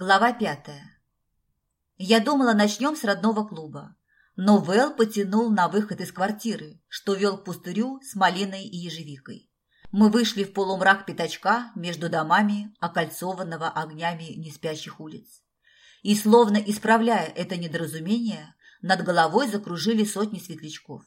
Глава пятая. Я думала, начнем с родного клуба. Но Вэл потянул на выход из квартиры, что вел к пустырю с малиной и ежевикой. Мы вышли в полумрак пятачка между домами, окольцованного огнями неспящих улиц. И, словно исправляя это недоразумение, над головой закружили сотни светлячков.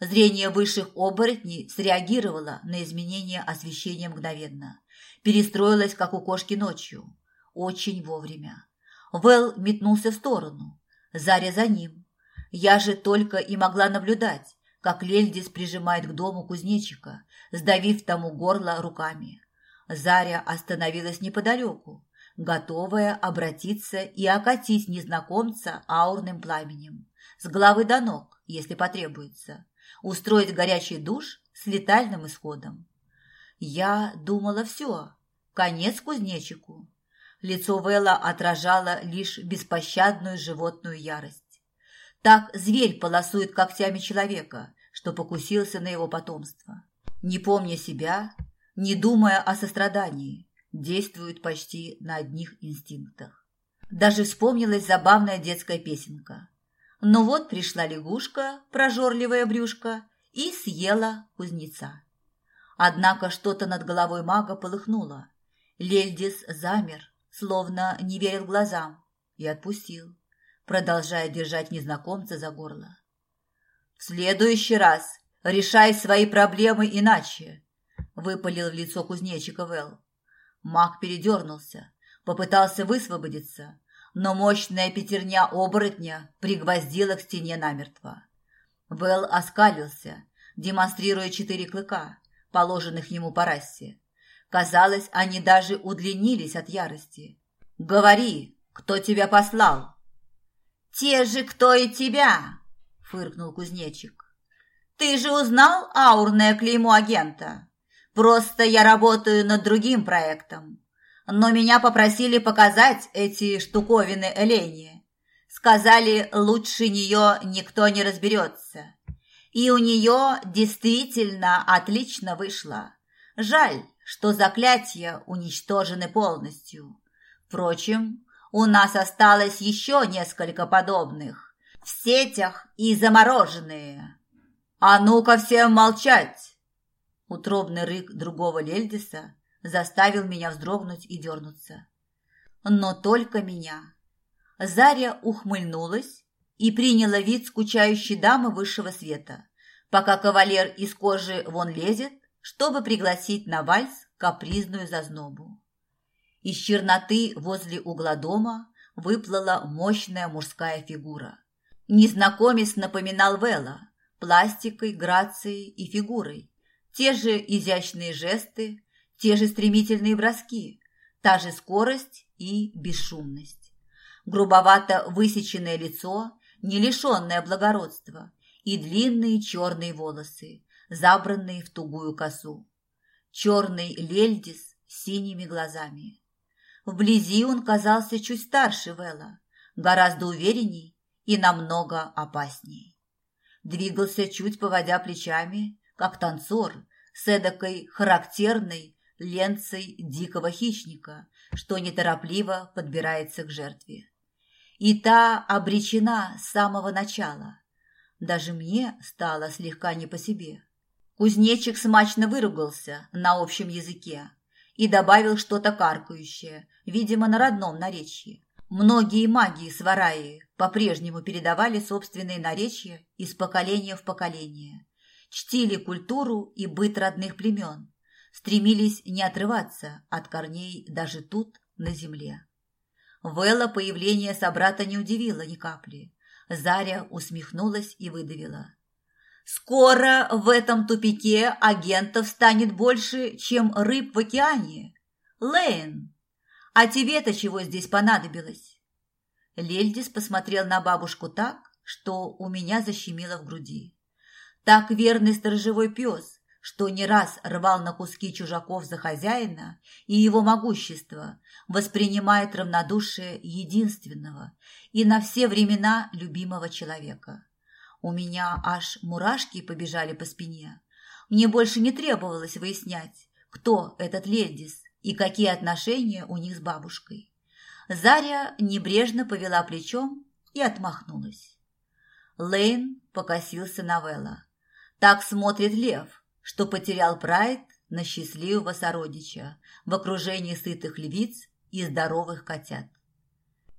Зрение высших оборотней среагировало на изменение освещения мгновенно. Перестроилось, как у кошки ночью – очень вовремя. Вэл метнулся в сторону. Заря за ним. Я же только и могла наблюдать, как Лельдис прижимает к дому кузнечика, сдавив тому горло руками. Заря остановилась неподалеку, готовая обратиться и окатить незнакомца аурным пламенем, с головы до ног, если потребуется, устроить горячий душ с летальным исходом. Я думала все, конец кузнечику. Лицо Вэлла отражало лишь беспощадную животную ярость. Так зверь полосует когтями человека, что покусился на его потомство. Не помня себя, не думая о сострадании, действует почти на одних инстинктах. Даже вспомнилась забавная детская песенка. Но «Ну вот пришла лягушка, прожорливая брюшка, и съела кузнеца. Однако что-то над головой мага полыхнуло. Лельдис замер, словно не верил глазам, и отпустил, продолжая держать незнакомца за горло. «В следующий раз решай свои проблемы иначе», – выпалил в лицо кузнечика Вэл. Маг передернулся, попытался высвободиться, но мощная пятерня оборотня пригвоздила к стене намертво. Вэл оскалился, демонстрируя четыре клыка, положенных ему по расе. Казалось, они даже удлинились от ярости. «Говори, кто тебя послал?» «Те же, кто и тебя!» – фыркнул кузнечик. «Ты же узнал аурное клеймо агента? Просто я работаю над другим проектом. Но меня попросили показать эти штуковины Элене. Сказали, лучше нее никто не разберется. И у нее действительно отлично вышло. Жаль, что заклятия уничтожены полностью. Впрочем, у нас осталось еще несколько подобных. В сетях и замороженные. А ну-ка всем молчать! Утробный рык другого Лельдиса заставил меня вздрогнуть и дернуться. Но только меня. Заря ухмыльнулась и приняла вид скучающей дамы высшего света, пока кавалер из кожи вон лезет, чтобы пригласить на вальс капризную зазнобу. Из черноты возле угла дома выплыла мощная мужская фигура. Незнакомец напоминал Вела пластикой, грацией и фигурой. Те же изящные жесты, те же стремительные броски, та же скорость и бесшумность. Грубовато высеченное лицо, не лишенное благородства, и длинные черные волосы, забранные в тугую косу. Черный лельдис с синими глазами. Вблизи он казался чуть старше Вела, гораздо уверенней и намного опасней. Двигался чуть поводя плечами, как танцор, с эдакой характерной ленцей дикого хищника, что неторопливо подбирается к жертве. И та обречена с самого начала. Даже мне стало слегка не по себе. Кузнечик смачно выругался на общем языке и добавил что-то каркающее, видимо, на родном наречии. Многие маги Свараи по-прежнему передавали собственные наречия из поколения в поколение, чтили культуру и быт родных племен, стремились не отрываться от корней даже тут, на земле. Вэлла появление собрата не удивило ни капли. Заря усмехнулась и выдавила. Скоро в этом тупике агентов станет больше, чем рыб в океане. Лейн, а тебе-то чего здесь понадобилось? Лельдис посмотрел на бабушку так, что у меня защемило в груди. Так верный сторожевой пес, что не раз рвал на куски чужаков за хозяина и его могущество, воспринимает равнодушие единственного и на все времена любимого человека. У меня аж мурашки побежали по спине. Мне больше не требовалось выяснять, кто этот Лельдис и какие отношения у них с бабушкой. Заря небрежно повела плечом и отмахнулась. Лейн покосился на Вэлла. Так смотрит лев, что потерял прайд на счастливого сородича в окружении сытых львиц и здоровых котят.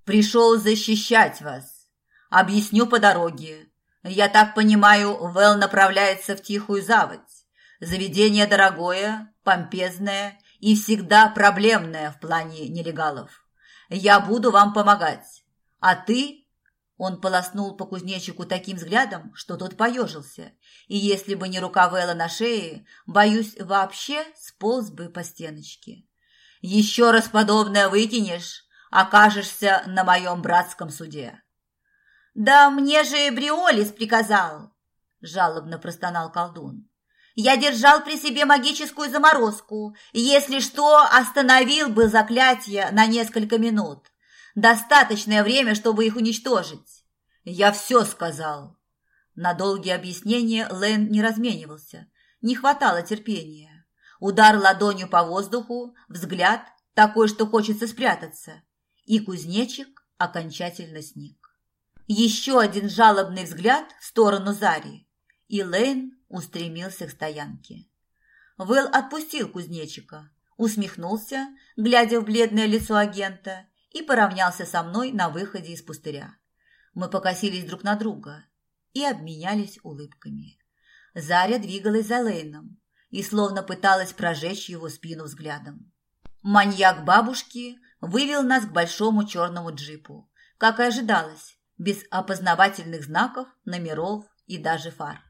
«Пришел защищать вас. Объясню по дороге. Я так понимаю, Вэл направляется в Тихую Заводь. Заведение дорогое, помпезное и всегда проблемное в плане нелегалов. Я буду вам помогать. А ты он полоснул по кузнечику таким взглядом, что тот поежился, и если бы не рука Вэлла на шее, боюсь, вообще сполз бы по стеночке. «Еще раз подобное выкинешь, окажешься на моем братском суде». «Да мне же Бриолис приказал», – жалобно простонал колдун. «Я держал при себе магическую заморозку, если что, остановил бы заклятие на несколько минут. Достаточное время, чтобы их уничтожить. Я все сказал. На долгие объяснения Лэн не разменивался. Не хватало терпения. Удар ладонью по воздуху, взгляд, такой, что хочется спрятаться. И кузнечик окончательно сник. Еще один жалобный взгляд в сторону Зари, и Лейн устремился к стоянке. Вэл отпустил кузнечика, усмехнулся, глядя в бледное лицо агента, и поравнялся со мной на выходе из пустыря. Мы покосились друг на друга и обменялись улыбками. Заря двигалась за Лейном и словно пыталась прожечь его спину взглядом. Маньяк бабушки вывел нас к большому черному джипу, как и ожидалось, без опознавательных знаков, номеров и даже фар.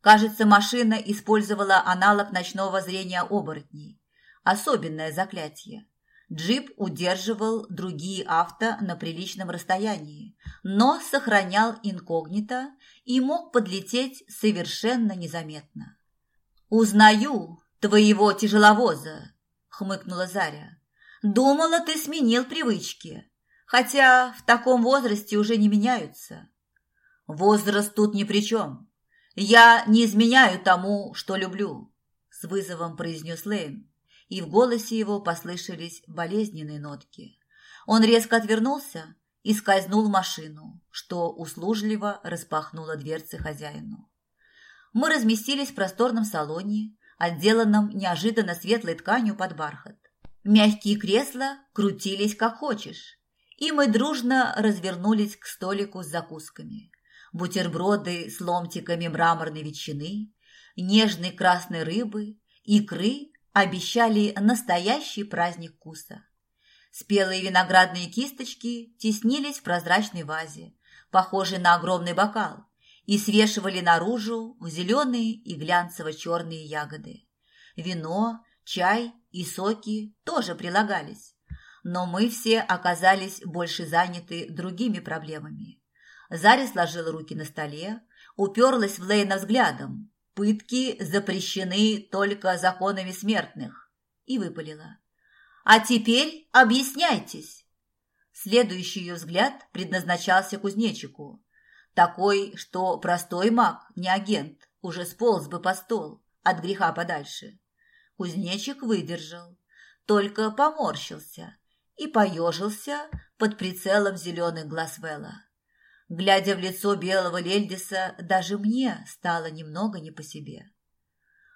Кажется, машина использовала аналог ночного зрения оборотней. Особенное заклятие. Джип удерживал другие авто на приличном расстоянии, но сохранял инкогнито и мог подлететь совершенно незаметно. «Узнаю твоего тяжеловоза», – хмыкнула Заря. «Думала, ты сменил привычки, хотя в таком возрасте уже не меняются». «Возраст тут ни при чем. Я не изменяю тому, что люблю», – с вызовом произнес Лейн и в голосе его послышались болезненные нотки. Он резко отвернулся и скользнул в машину, что услужливо распахнуло дверцы хозяину. Мы разместились в просторном салоне, отделанном неожиданно светлой тканью под бархат. Мягкие кресла крутились как хочешь, и мы дружно развернулись к столику с закусками. Бутерброды с ломтиками мраморной ветчины, нежной красной рыбы, икры обещали настоящий праздник вкуса. Спелые виноградные кисточки теснились в прозрачной вазе, похожей на огромный бокал, и свешивали наружу зеленые и глянцево-черные ягоды. Вино, чай и соки тоже прилагались, но мы все оказались больше заняты другими проблемами. Заря сложила руки на столе, уперлась в Лейна взглядом, Пытки запрещены только законами смертных. И выпалила. А теперь объясняйтесь. Следующий ее взгляд предназначался кузнечику. Такой, что простой маг, не агент, уже сполз бы по стол, от греха подальше. Кузнечик выдержал, только поморщился и поежился под прицелом зеленых глаз Вэлла. Глядя в лицо белого Лельдиса, даже мне стало немного не по себе.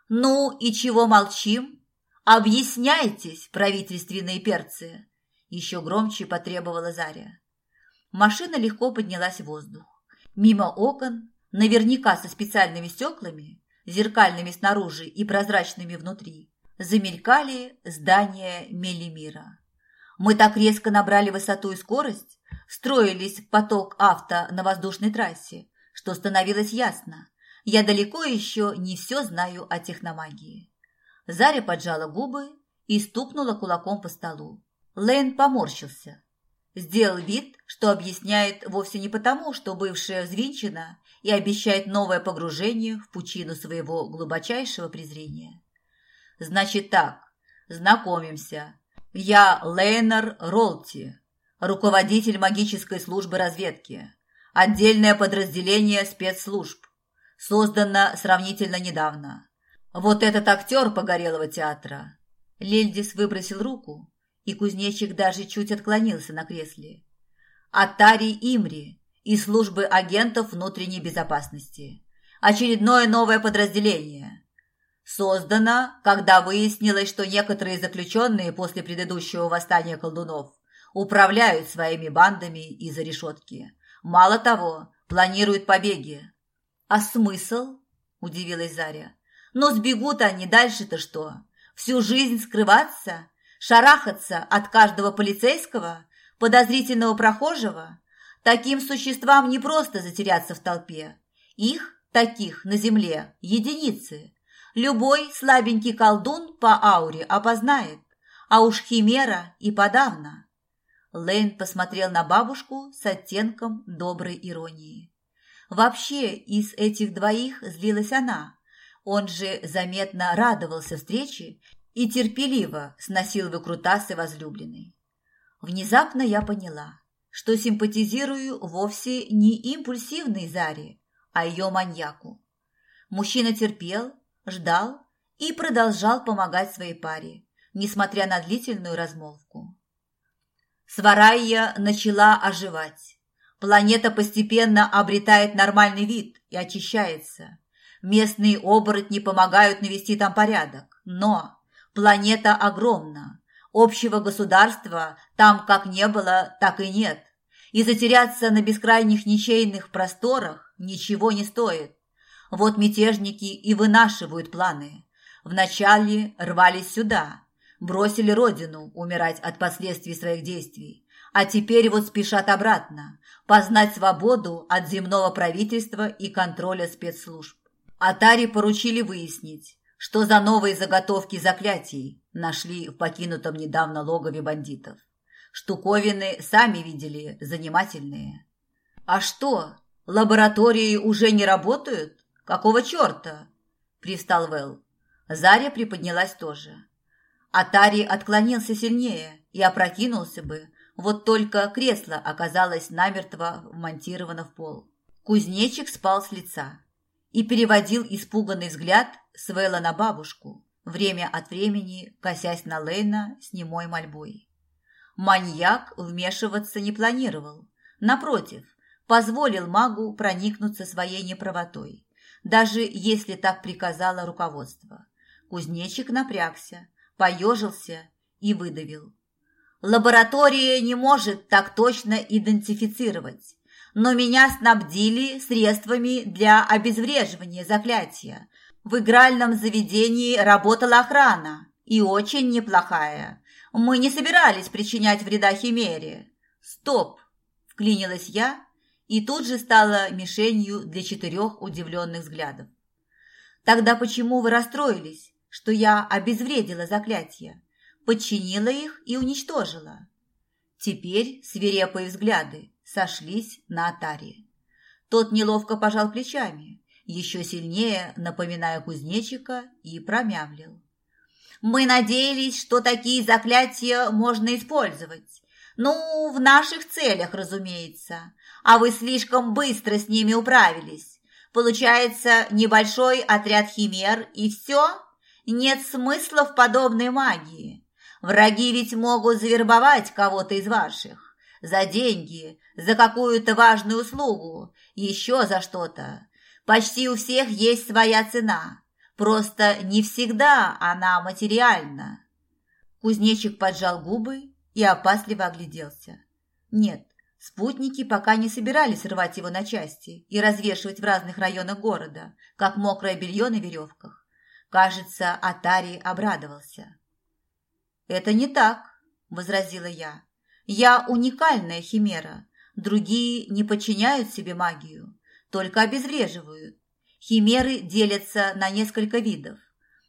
«Ну и чего молчим? Объясняйтесь, правительственные перцы!» Еще громче потребовала Заря. Машина легко поднялась в воздух. Мимо окон, наверняка со специальными стеклами, зеркальными снаружи и прозрачными внутри, замелькали здания Мелимира. Мы так резко набрали высоту и скорость, строились в поток авто на воздушной трассе, что становилось ясно. Я далеко еще не все знаю о техномагии. Заря поджала губы и стукнула кулаком по столу. Лейн поморщился. Сделал вид, что объясняет вовсе не потому, что бывшая взвинчена и обещает новое погружение в пучину своего глубочайшего презрения. «Значит так, знакомимся. Я Лейнер Ролти, руководитель магической службы разведки, отдельное подразделение спецслужб, создано сравнительно недавно. Вот этот актер Погорелого театра. Лельдис выбросил руку, и кузнечик даже чуть отклонился на кресле. «Атари Имри из службы агентов внутренней безопасности. Очередное новое подразделение. Создано, когда выяснилось, что некоторые заключенные после предыдущего восстания колдунов управляют своими бандами из-за решетки. Мало того, планируют побеги. А смысл? Удивилась Заря. Но сбегут они дальше-то что? Всю жизнь скрываться? Шарахаться от каждого полицейского? Подозрительного прохожего? Таким существам не просто затеряться в толпе. Их, таких, на земле, единицы. Любой слабенький колдун по ауре опознает, а уж химера и подавно. Лейн посмотрел на бабушку с оттенком доброй иронии. Вообще, из этих двоих злилась она. Он же заметно радовался встрече и терпеливо сносил выкрутасы возлюбленной. Внезапно я поняла, что симпатизирую вовсе не импульсивной Заре, а ее маньяку. Мужчина терпел, ждал и продолжал помогать своей паре, несмотря на длительную размолвку. Сварайя начала оживать. Планета постепенно обретает нормальный вид и очищается. Местные оборотни помогают навести там порядок. Но планета огромна. Общего государства там как не было, так и нет. И затеряться на бескрайних ничейных просторах ничего не стоит. Вот мятежники и вынашивают планы. Вначале рвались сюда, бросили родину умирать от последствий своих действий, а теперь вот спешат обратно, познать свободу от земного правительства и контроля спецслужб. Атари поручили выяснить, что за новые заготовки заклятий нашли в покинутом недавно логове бандитов. Штуковины, сами видели, занимательные. А что, лаборатории уже не работают? «Какого черта?» – привстал Вэл. Заря приподнялась тоже. Атари отклонился сильнее и опрокинулся бы, вот только кресло оказалось намертво вмонтировано в пол. Кузнечик спал с лица и переводил испуганный взгляд с Вэлла на бабушку, время от времени косясь на Лейна с немой мольбой. Маньяк вмешиваться не планировал. Напротив, позволил магу проникнуться своей неправотой даже если так приказало руководство. Кузнечик напрягся, поежился и выдавил. Лаборатория не может так точно идентифицировать, но меня снабдили средствами для обезвреживания заклятия. В игральном заведении работала охрана, и очень неплохая. Мы не собирались причинять вреда Химере. Стоп, вклинилась я и тут же стала мишенью для четырех удивленных взглядов. «Тогда почему вы расстроились, что я обезвредила заклятие, подчинила их и уничтожила?» Теперь свирепые взгляды сошлись на Атаре. Тот неловко пожал плечами, еще сильнее напоминая кузнечика, и промямлил. «Мы надеялись, что такие заклятия можно использовать. Ну, в наших целях, разумеется а вы слишком быстро с ними управились. Получается небольшой отряд химер и все? Нет смысла в подобной магии. Враги ведь могут завербовать кого-то из ваших. За деньги, за какую-то важную услугу, еще за что-то. Почти у всех есть своя цена. Просто не всегда она материальна. Кузнечик поджал губы и опасливо огляделся. Нет, Спутники пока не собирались рвать его на части и развешивать в разных районах города, как мокрое белье на веревках. Кажется, Атари обрадовался. «Это не так», – возразила я. «Я уникальная химера. Другие не подчиняют себе магию, только обезвреживают. Химеры делятся на несколько видов.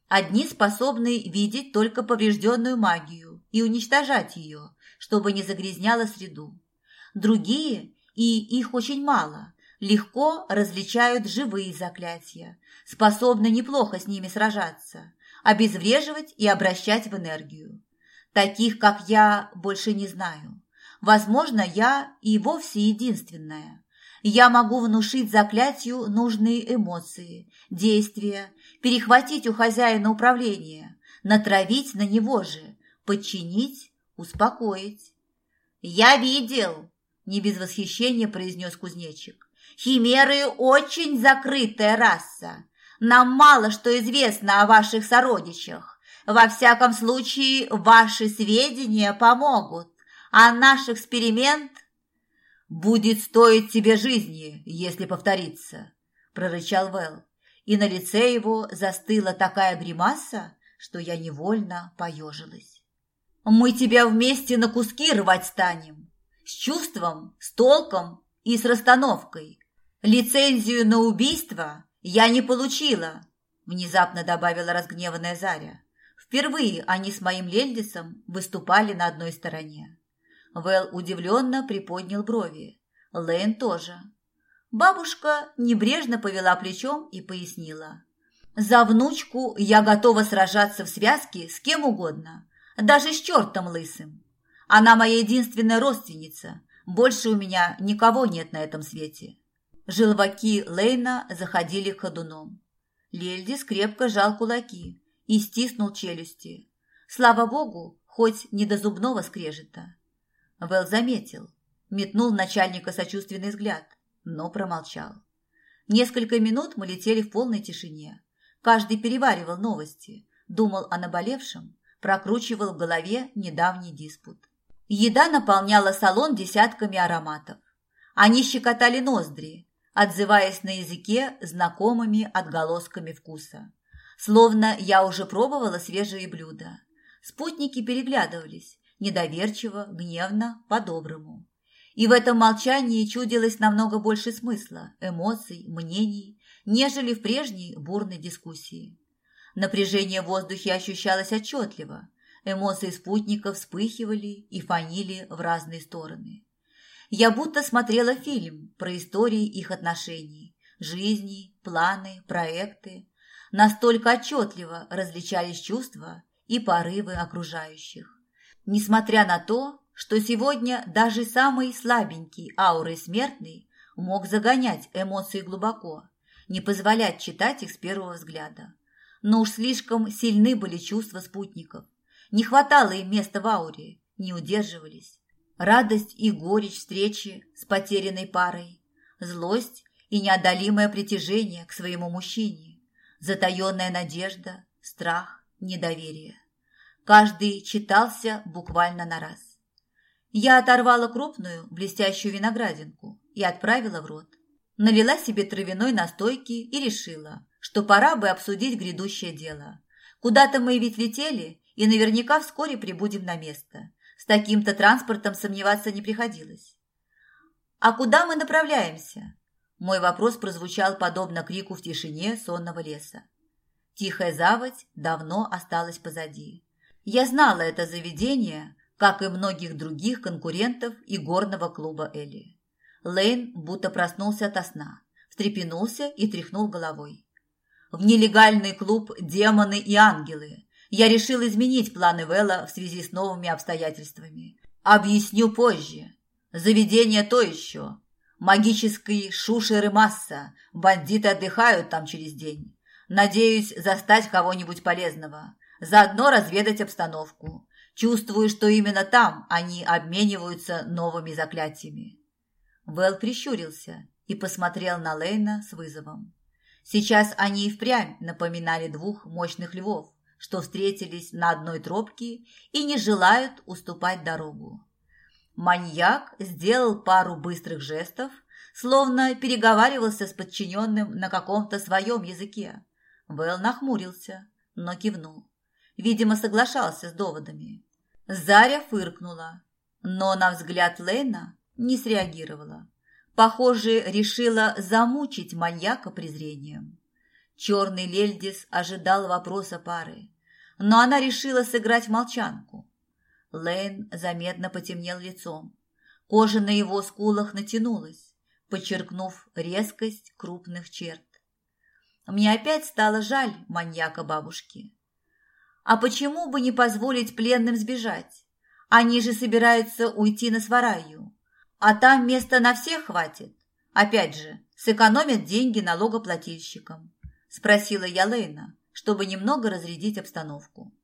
Одни способны видеть только поврежденную магию и уничтожать ее, чтобы не загрязняла среду. Другие, и их очень мало, легко различают живые заклятия, способны неплохо с ними сражаться, обезвреживать и обращать в энергию. Таких, как я, больше не знаю. Возможно, я и вовсе единственная. Я могу внушить заклятию нужные эмоции, действия, перехватить у хозяина управление, натравить на него же, подчинить, успокоить. «Я видел!» – не без восхищения произнес кузнечик. «Химеры очень закрытая раса. Нам мало что известно о ваших сородичах. Во всяком случае, ваши сведения помогут, а наш эксперимент будет стоить тебе жизни, если повторится», – прорычал Вэл. И на лице его застыла такая гримаса, что я невольно поежилась. «Мы тебя вместе на куски рвать станем. С чувством, с толком и с расстановкой. Лицензию на убийство я не получила», – внезапно добавила разгневанная Заря. Впервые они с моим Лельдисом выступали на одной стороне. Вэл удивленно приподнял брови. Лейн тоже. Бабушка небрежно повела плечом и пояснила. За внучку я готова сражаться в связке с кем угодно, даже с чертом лысым. Она моя единственная родственница, больше у меня никого нет на этом свете. Желваки Лейна заходили ходуном. Лельдис крепко жал кулаки и стиснул челюсти. Слава богу, хоть не до зубного скрежета. Вэл заметил, метнул начальника сочувственный взгляд, но промолчал. Несколько минут мы летели в полной тишине. Каждый переваривал новости, думал о наболевшем, прокручивал в голове недавний диспут. Еда наполняла салон десятками ароматов. Они щекотали ноздри, отзываясь на языке знакомыми отголосками вкуса. Словно я уже пробовала свежие блюда. Спутники переглядывались, недоверчиво, гневно, по-доброму. И в этом молчании чудилось намного больше смысла, эмоций, мнений, нежели в прежней бурной дискуссии. Напряжение в воздухе ощущалось отчетливо, эмоции спутников вспыхивали и фанили в разные стороны. Я будто смотрела фильм про истории их отношений, жизни, планы, проекты. Настолько отчетливо различались чувства и порывы окружающих. Несмотря на то, что сегодня даже самый слабенький аурой смертный мог загонять эмоции глубоко, не позволять читать их с первого взгляда. Но уж слишком сильны были чувства спутников. Не хватало им места в ауре, не удерживались. Радость и горечь встречи с потерянной парой, злость и неодолимое притяжение к своему мужчине, затаенная надежда, страх, недоверие. Каждый читался буквально на раз. Я оторвала крупную, блестящую виноградинку и отправила в рот налила себе травяной настойки и решила, что пора бы обсудить грядущее дело. Куда-то мы ведь летели, и наверняка вскоре прибудем на место. С таким-то транспортом сомневаться не приходилось. «А куда мы направляемся?» Мой вопрос прозвучал подобно крику в тишине сонного леса. Тихая заводь давно осталась позади. Я знала это заведение, как и многих других конкурентов и горного клуба Элли. Лейн будто проснулся ото сна, встрепенулся и тряхнул головой. В нелегальный клуб «Демоны и ангелы» я решил изменить планы Вэлла в связи с новыми обстоятельствами. Объясню позже. Заведение то еще. Магический шушер и масса. Бандиты отдыхают там через день. Надеюсь застать кого-нибудь полезного. Заодно разведать обстановку. Чувствую, что именно там они обмениваются новыми заклятиями. Вэл прищурился и посмотрел на Лейна с вызовом. Сейчас они и впрямь напоминали двух мощных львов, что встретились на одной тропке и не желают уступать дорогу. Маньяк сделал пару быстрых жестов, словно переговаривался с подчиненным на каком-то своем языке. Вэл нахмурился, но кивнул. Видимо, соглашался с доводами. Заря фыркнула, но на взгляд Лейна не среагировала. Похоже, решила замучить маньяка презрением. Черный Лельдис ожидал вопроса пары, но она решила сыграть молчанку. Лейн заметно потемнел лицом. Кожа на его скулах натянулась, подчеркнув резкость крупных черт. Мне опять стало жаль маньяка бабушки. А почему бы не позволить пленным сбежать? Они же собираются уйти на свараю. А там места на всех хватит. Опять же, сэкономят деньги налогоплательщикам. Спросила я Лейна, чтобы немного разрядить обстановку.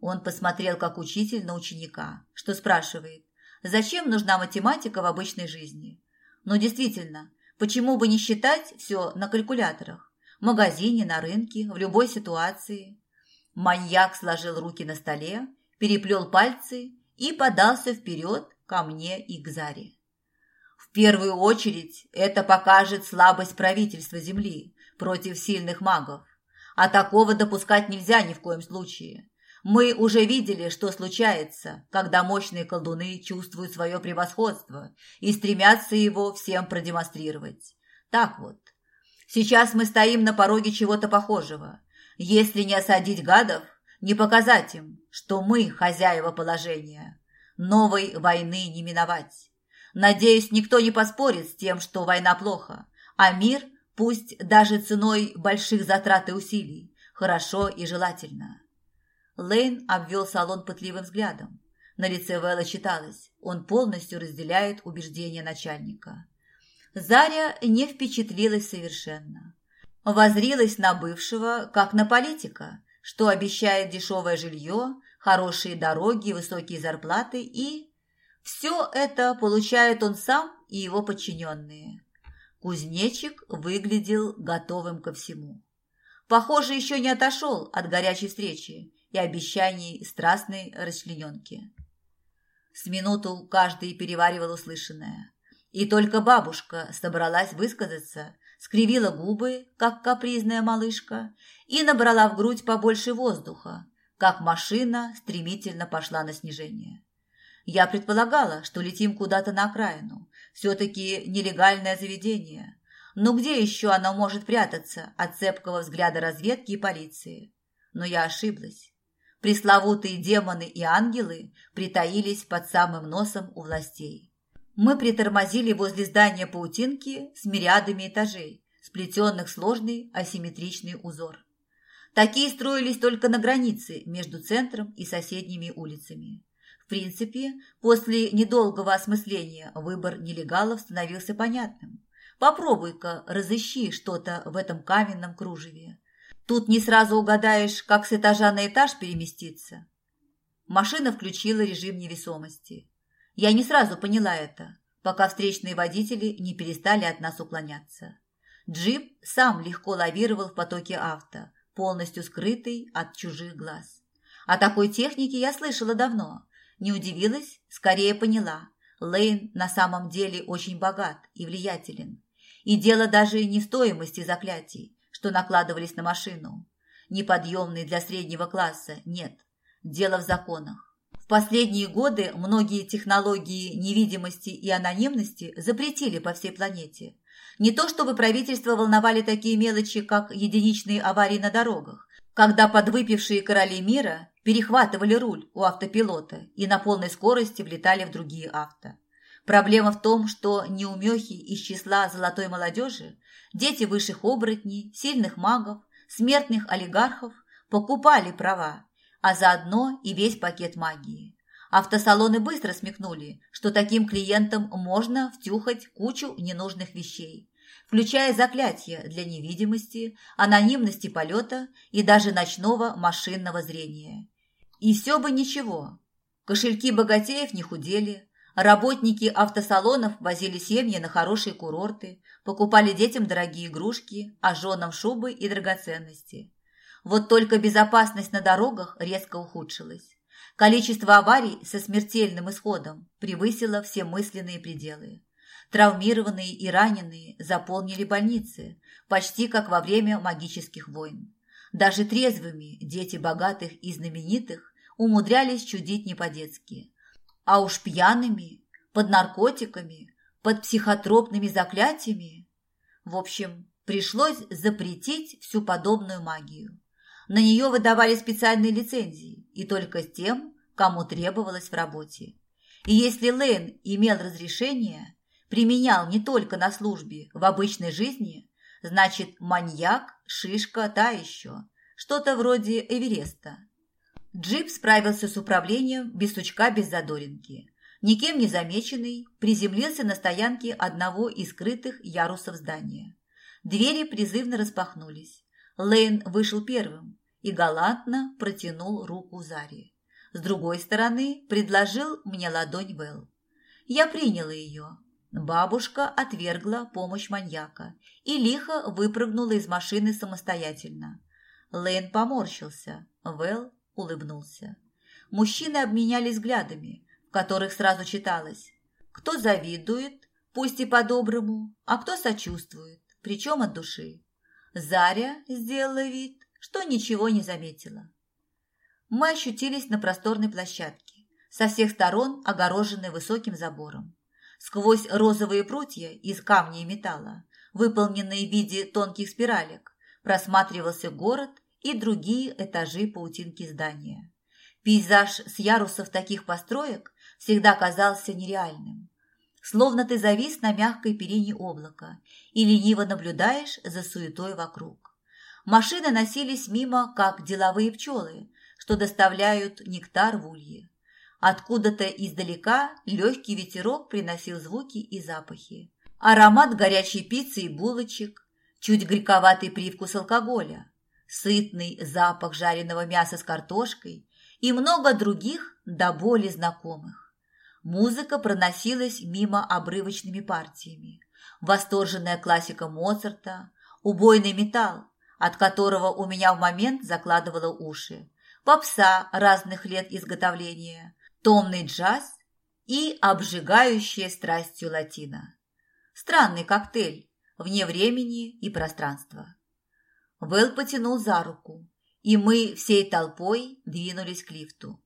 Он посмотрел как учитель на ученика, что спрашивает, зачем нужна математика в обычной жизни? Но действительно, почему бы не считать все на калькуляторах? В магазине, на рынке, в любой ситуации. Маньяк сложил руки на столе, переплел пальцы и подался вперед ко мне и к Заре. В первую очередь это покажет слабость правительства Земли против сильных магов. А такого допускать нельзя ни в коем случае. Мы уже видели, что случается, когда мощные колдуны чувствуют свое превосходство и стремятся его всем продемонстрировать. Так вот, сейчас мы стоим на пороге чего-то похожего. Если не осадить гадов, не показать им, что мы хозяева положения. Новой войны не миновать. Надеюсь, никто не поспорит с тем, что война плохо, а мир, пусть даже ценой больших затрат и усилий, хорошо и желательно. Лейн обвел салон пытливым взглядом. На лице Вэлла читалось, он полностью разделяет убеждения начальника. Заря не впечатлилась совершенно. Возрилась на бывшего, как на политика, что обещает дешевое жилье, хорошие дороги, высокие зарплаты и... Все это получает он сам и его подчиненные. Кузнечик выглядел готовым ко всему. Похоже, еще не отошел от горячей встречи и обещаний страстной расчлененки. С минуту каждый переваривал услышанное. И только бабушка собралась высказаться, скривила губы, как капризная малышка, и набрала в грудь побольше воздуха, как машина стремительно пошла на снижение. Я предполагала, что летим куда-то на окраину. Все-таки нелегальное заведение. Но где еще оно может прятаться от цепкого взгляда разведки и полиции? Но я ошиблась. Пресловутые демоны и ангелы притаились под самым носом у властей. Мы притормозили возле здания паутинки с мириадами этажей, сплетенных сложный асимметричный узор. Такие строились только на границе между центром и соседними улицами. Принципе, после недолгого осмысления выбор нелегалов становился понятным. Попробуй-ка разыщи что-то в этом каменном кружеве. Тут не сразу угадаешь, как с этажа на этаж переместиться. Машина включила режим невесомости. Я не сразу поняла это, пока встречные водители не перестали от нас уклоняться. Джип сам легко лавировал в потоке авто, полностью скрытый от чужих глаз. О такой технике я слышала давно. Не удивилась, скорее поняла. Лейн на самом деле очень богат и влиятелен. И дело даже не стоимости заклятий, что накладывались на машину. Неподъемные для среднего класса, нет. Дело в законах. В последние годы многие технологии невидимости и анонимности запретили по всей планете. Не то чтобы правительство волновали такие мелочи, как единичные аварии на дорогах, когда подвыпившие короли мира перехватывали руль у автопилота и на полной скорости влетали в другие авто. Проблема в том, что неумехи из числа золотой молодежи Дети высших оборотней, сильных магов, смертных олигархов покупали права, а заодно и весь пакет магии. Автосалоны быстро смекнули, что таким клиентам можно втюхать кучу ненужных вещей, включая заклятия для невидимости, анонимности полета и даже ночного машинного зрения. И все бы ничего. Кошельки богатеев не худели, Работники автосалонов возили семьи на хорошие курорты, покупали детям дорогие игрушки, а женам шубы и драгоценности. Вот только безопасность на дорогах резко ухудшилась. Количество аварий со смертельным исходом превысило все мысленные пределы. Травмированные и раненые заполнили больницы, почти как во время магических войн. Даже трезвыми дети богатых и знаменитых умудрялись чудить не по-детски – а уж пьяными, под наркотиками, под психотропными заклятиями. В общем, пришлось запретить всю подобную магию. На нее выдавали специальные лицензии, и только тем, кому требовалось в работе. И если Лейн имел разрешение, применял не только на службе, в обычной жизни, значит, маньяк, шишка, та еще, что-то вроде Эвереста. Джип справился с управлением без сучка, без задоринки. Никем не замеченный, приземлился на стоянке одного из скрытых ярусов здания. Двери призывно распахнулись. Лейн вышел первым и галантно протянул руку Заре. С другой стороны, предложил мне ладонь Вэл. Я приняла ее. Бабушка отвергла помощь маньяка и лихо выпрыгнула из машины самостоятельно. Лэйн поморщился, Вэл улыбнулся. Мужчины обменялись взглядами, в которых сразу читалось «Кто завидует, пусть и по-доброму, а кто сочувствует, причем от души». Заря сделала вид, что ничего не заметила. Мы ощутились на просторной площадке, со всех сторон огороженной высоким забором. Сквозь розовые прутья из камня и металла, выполненные в виде тонких спиралек, просматривался город и другие этажи паутинки здания. Пейзаж с ярусов таких построек всегда казался нереальным. Словно ты завис на мягкой перине облака и лениво наблюдаешь за суетой вокруг. Машины носились мимо, как деловые пчелы, что доставляют нектар в улье. Откуда-то издалека легкий ветерок приносил звуки и запахи. Аромат горячей пиццы и булочек, чуть горьковатый привкус алкоголя, сытный запах жареного мяса с картошкой и много других до боли знакомых. Музыка проносилась мимо обрывочными партиями. Восторженная классика Моцарта, убойный металл, от которого у меня в момент закладывало уши, попса разных лет изготовления, томный джаз и обжигающая страстью латина. Странный коктейль вне времени и пространства. Вэл потянул за руку, и мы всей толпой двинулись к лифту.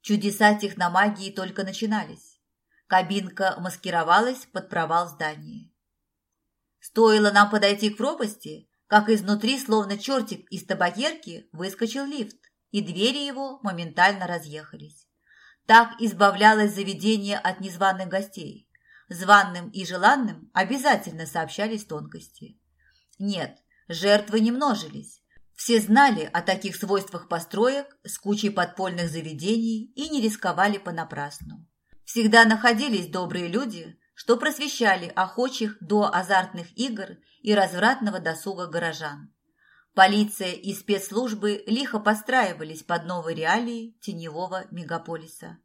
Чудеса техномагии только начинались. Кабинка маскировалась под провал здания. Стоило нам подойти к пропасти, как изнутри, словно чертик из табакерки, выскочил лифт и двери его моментально разъехались. Так избавлялось заведение от незваных гостей. Званным и желанным обязательно сообщались тонкости. Нет, жертвы не множились. Все знали о таких свойствах построек с кучей подпольных заведений и не рисковали понапрасну. Всегда находились добрые люди, что просвещали охочих до азартных игр и развратного досуга горожан. Полиция и спецслужбы лихо подстраивались под новые реалии теневого мегаполиса.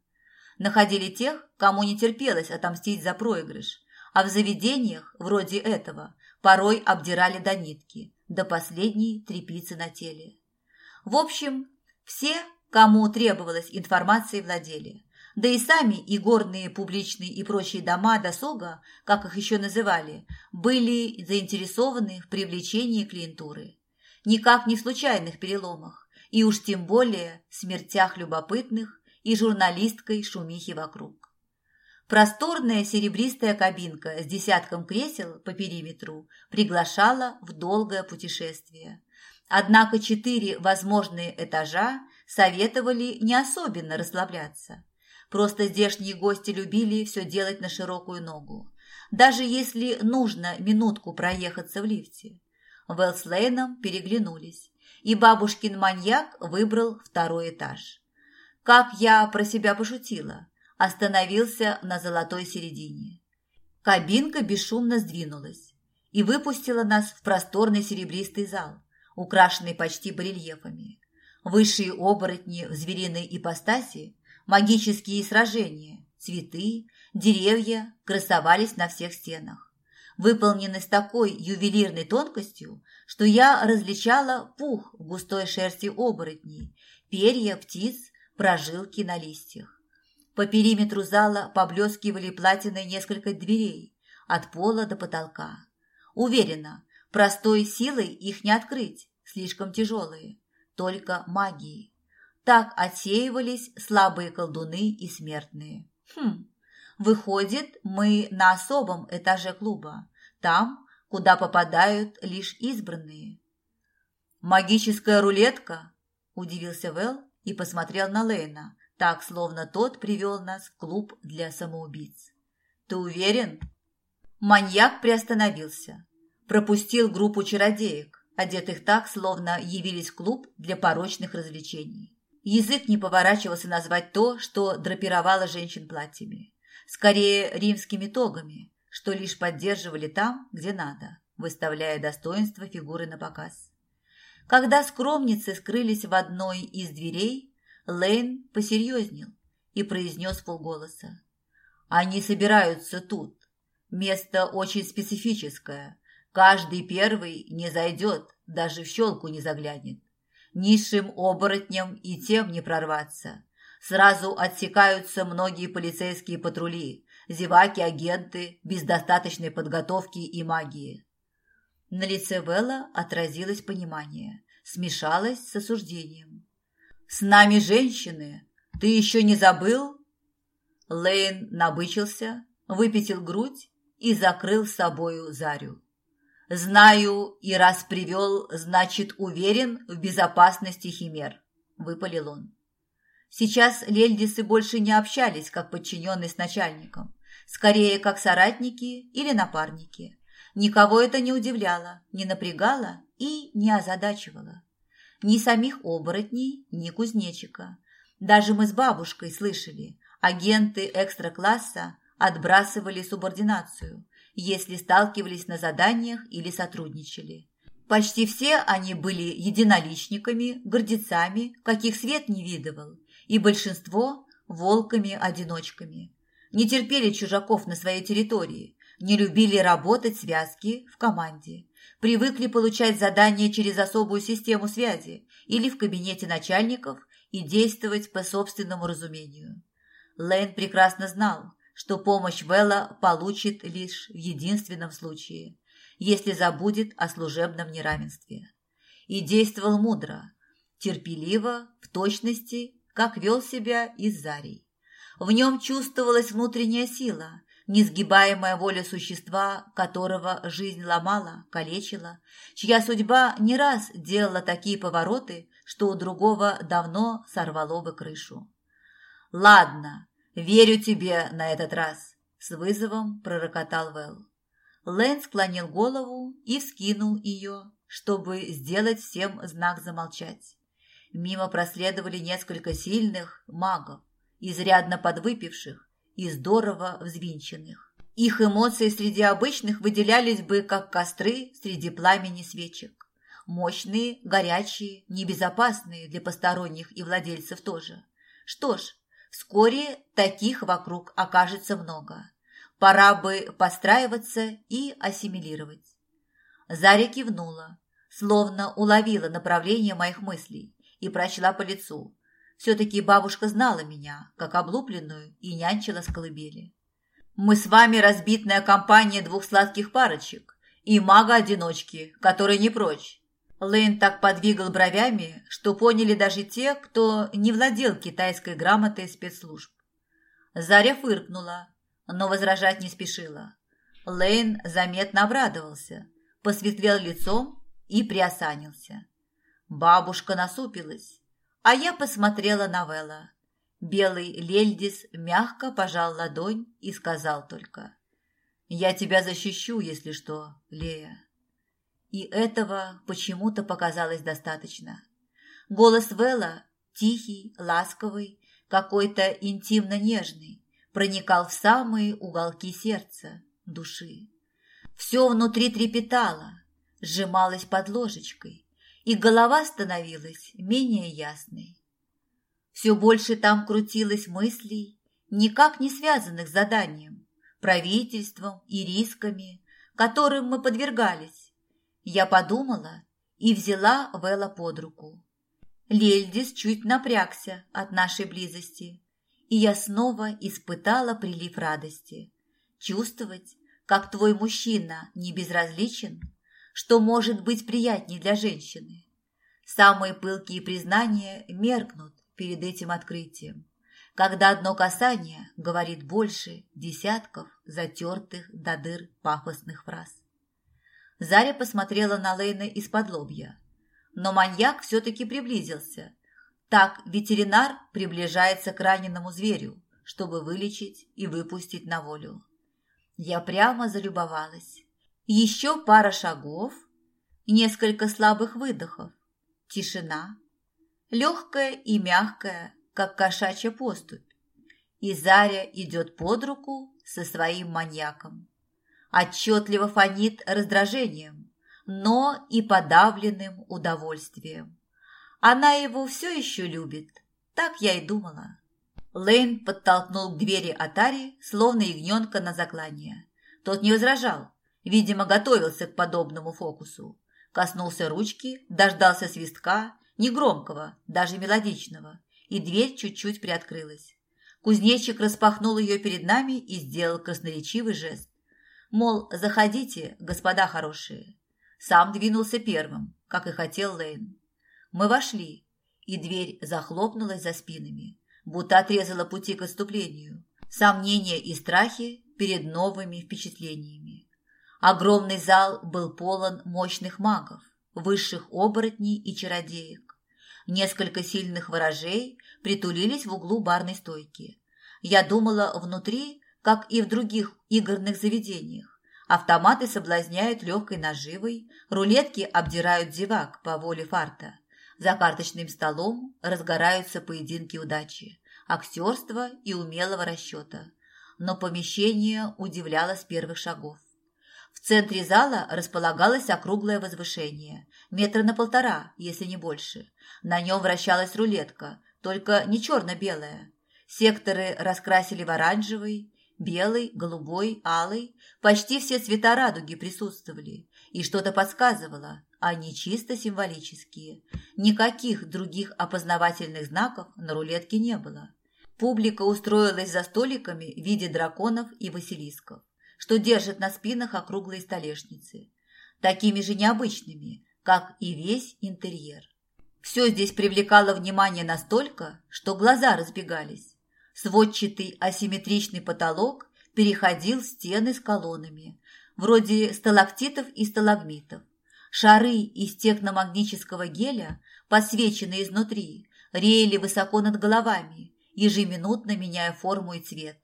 Находили тех, кому не терпелось отомстить за проигрыш, а в заведениях, вроде этого, порой обдирали до нитки, до последней трепицы на теле. В общем, все, кому требовалась информация, владели. Да и сами и горные, публичные и прочие дома досуга, как их еще называли, были заинтересованы в привлечении клиентуры никак не в случайных переломах, и уж тем более смертях любопытных и журналисткой шумихи вокруг. Просторная серебристая кабинка с десятком кресел по периметру приглашала в долгое путешествие. Однако четыре возможные этажа советовали не особенно расслабляться. Просто здешние гости любили все делать на широкую ногу, даже если нужно минутку проехаться в лифте. Вэл с Лейном переглянулись, и бабушкин маньяк выбрал второй этаж. Как я про себя пошутила, остановился на золотой середине. Кабинка бесшумно сдвинулась и выпустила нас в просторный серебристый зал, украшенный почти барельефами. Высшие оборотни в звериной ипостаси, магические сражения, цветы, деревья красовались на всех стенах выполнены с такой ювелирной тонкостью, что я различала пух в густой шерсти оборотней, перья птиц, прожилки на листьях. По периметру зала поблескивали платиной несколько дверей, от пола до потолка. Уверена, простой силой их не открыть, слишком тяжелые, только магией. Так отсеивались слабые колдуны и смертные. Хм, Выходит, мы на особом этаже клуба, там, куда попадают лишь избранные. «Магическая рулетка?» – удивился Вэл и посмотрел на Лейна, так, словно тот привел нас в клуб для самоубийц. «Ты уверен?» Маньяк приостановился, пропустил группу чародеек, одетых так, словно явились в клуб для порочных развлечений. Язык не поворачивался назвать то, что драпировало женщин платьями скорее римскими тогами, что лишь поддерживали там, где надо, выставляя достоинство фигуры на показ. Когда скромницы скрылись в одной из дверей, Лейн посерьезнел и произнес полголоса. «Они собираются тут. Место очень специфическое. Каждый первый не зайдет, даже в щелку не заглянет. Низшим оборотням и тем не прорваться. Сразу отсекаются многие полицейские патрули, зеваки-агенты без достаточной подготовки и магии. На лице Белла отразилось понимание, смешалось с осуждением. «С нами женщины! Ты еще не забыл?» Лейн набычился, выпятил грудь и закрыл собою Зарю. «Знаю, и раз привел, значит, уверен в безопасности химер», – выпалил он. Сейчас лельдисы больше не общались, как подчиненные с начальником, скорее, как соратники или напарники. Никого это не удивляло, не напрягало и не озадачивало. Ни самих оборотней, ни кузнечика. Даже мы с бабушкой слышали, агенты экстра-класса отбрасывали субординацию, если сталкивались на заданиях или сотрудничали. Почти все они были единоличниками, гордецами, каких свет не видывал, и большинство – волками-одиночками. Не терпели чужаков на своей территории, не любили работать связки в команде, привыкли получать задания через особую систему связи или в кабинете начальников и действовать по собственному разумению. Лейн прекрасно знал, что помощь Вэлла получит лишь в единственном случае, если забудет о служебном неравенстве. И действовал мудро, терпеливо, в точности, как вел себя и Зарий. В нем чувствовалась внутренняя сила, несгибаемая воля существа, которого жизнь ломала, калечила, чья судьба не раз делала такие повороты, что у другого давно сорвало бы крышу. «Ладно, «Верю тебе на этот раз», – с вызовом пророкотал Вэл. Лэн склонил голову и вскинул ее, чтобы сделать всем знак замолчать. Мимо проследовали несколько сильных магов, изрядно подвыпивших и здорово взвинченных. Их эмоции среди обычных выделялись бы, как костры среди пламени свечек. Мощные, горячие, небезопасные для посторонних и владельцев тоже. Что ж, Вскоре таких вокруг окажется много. Пора бы постраиваться и ассимилировать. Заря кивнула, словно уловила направление моих мыслей и прочла по лицу. Все-таки бабушка знала меня, как облупленную, и нянчила с колыбели. «Мы с вами разбитная компания двух сладких парочек и мага-одиночки, который не прочь. Лэйн так подвигал бровями, что поняли даже те, кто не владел китайской грамотой спецслужб. Заря фыркнула, но возражать не спешила. Лэйн заметно обрадовался, посветлел лицом и приосанился. Бабушка насупилась, а я посмотрела на Вэлла. Белый Лельдис мягко пожал ладонь и сказал только «Я тебя защищу, если что, Лея». И этого почему-то показалось достаточно. Голос Вэлла, тихий, ласковый, какой-то интимно-нежный, проникал в самые уголки сердца, души. Все внутри трепетало, сжималось под ложечкой, и голова становилась менее ясной. Все больше там крутилось мыслей, никак не связанных с заданием, правительством и рисками, которым мы подвергались, я подумала и взяла Вела под руку. Лельдис чуть напрягся от нашей близости, и я снова испытала прилив радости. Чувствовать, как твой мужчина не безразличен, что может быть приятней для женщины. Самые пылкие признания меркнут перед этим открытием, когда одно касание говорит больше десятков затертых до дыр пафосных фраз. Заря посмотрела на Лейна из-под лобья. Но маньяк все-таки приблизился. Так ветеринар приближается к раненому зверю, чтобы вылечить и выпустить на волю. Я прямо залюбовалась. Еще пара шагов, несколько слабых выдохов, тишина, легкая и мягкая, как кошачья поступь. И Заря идет под руку со своим маньяком отчетливо фонит раздражением, но и подавленным удовольствием. Она его все еще любит, Так я и думала. Лейн подтолкнул к двери Атари, словно ягненка на заклание. Тот не возражал, видимо, готовился к подобному фокусу. Коснулся ручки, дождался свистка, негромкого, даже мелодичного, и дверь чуть-чуть приоткрылась. Кузнечик распахнул ее перед нами и сделал красноречивый жест. Мол, заходите, господа хорошие. Сам двинулся первым, как и хотел Лейн. Мы вошли, и дверь захлопнулась за спинами, будто отрезала пути к отступлению. Сомнения и страхи перед новыми впечатлениями. Огромный зал был полон мощных магов, высших оборотней и чародеек. Несколько сильных ворожей притулились в углу барной стойки. Я думала, внутри, как и в других игорных заведениях, автоматы соблазняют легкой наживой, рулетки обдирают зевак по воле фарта. За карточным столом разгораются поединки удачи, актерства и умелого расчета. Но помещение удивляло с первых шагов. В центре зала располагалось округлое возвышение, метра на полтора, если не больше. На нем вращалась рулетка, только не черно-белая. Секторы раскрасили в оранжевый, белый, голубой, алый. Почти все цвета радуги присутствовали. И что-то подсказывало, они чисто символические. Никаких других опознавательных знаков на рулетке не было. Публика устроилась за столиками в виде драконов и василисков, что держат на спинах округлые столешницы, такими же необычными, как и весь интерьер. Все здесь привлекало внимание настолько, что глаза разбегались. Сводчатый асимметричный потолок переходил стены с колоннами, вроде сталактитов и сталагмитов. Шары из техномагнического геля, посвеченные изнутри, реяли высоко над головами, ежеминутно меняя форму и цвет.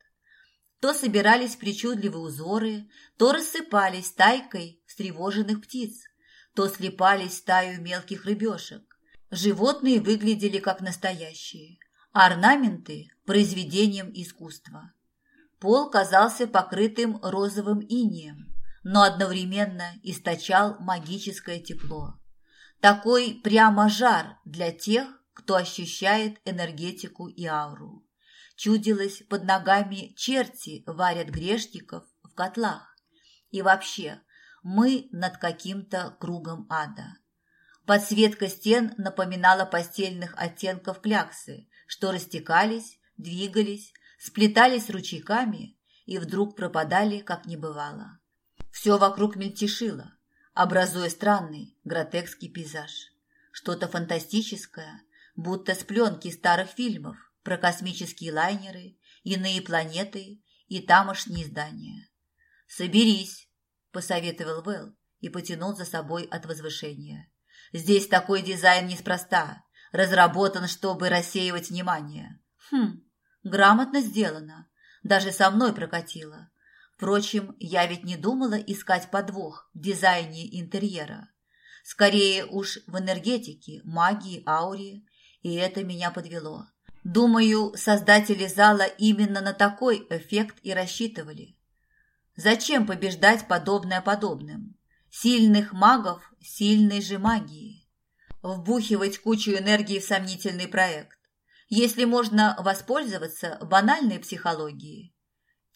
То собирались причудливые узоры, то рассыпались тайкой встревоженных птиц, то слепались стаю мелких рыбешек. Животные выглядели как настоящие, а орнаменты – произведением искусства. Пол казался покрытым розовым инеем, но одновременно источал магическое тепло. Такой прямо жар для тех, кто ощущает энергетику и ауру. Чудилось, под ногами черти варят грешников в котлах. И вообще, мы над каким-то кругом ада. Подсветка стен напоминала постельных оттенков кляксы, что растекались, двигались, сплетались ручейками и вдруг пропадали, как не бывало. Все вокруг мельтешило, образуя странный, гротекский пейзаж. Что-то фантастическое, будто с пленки старых фильмов про космические лайнеры, иные планеты и тамошние здания. «Соберись», – посоветовал Вэл и потянул за собой от возвышения. «Здесь такой дизайн неспроста, разработан, чтобы рассеивать внимание». «Хм, грамотно сделано, даже со мной прокатило. Впрочем, я ведь не думала искать подвох в дизайне интерьера. Скорее уж в энергетике, магии, ауре, и это меня подвело. Думаю, создатели зала именно на такой эффект и рассчитывали. Зачем побеждать подобное подобным? Сильных магов сильной же магии. Вбухивать кучу энергии в сомнительный проект. Если можно воспользоваться банальной психологией,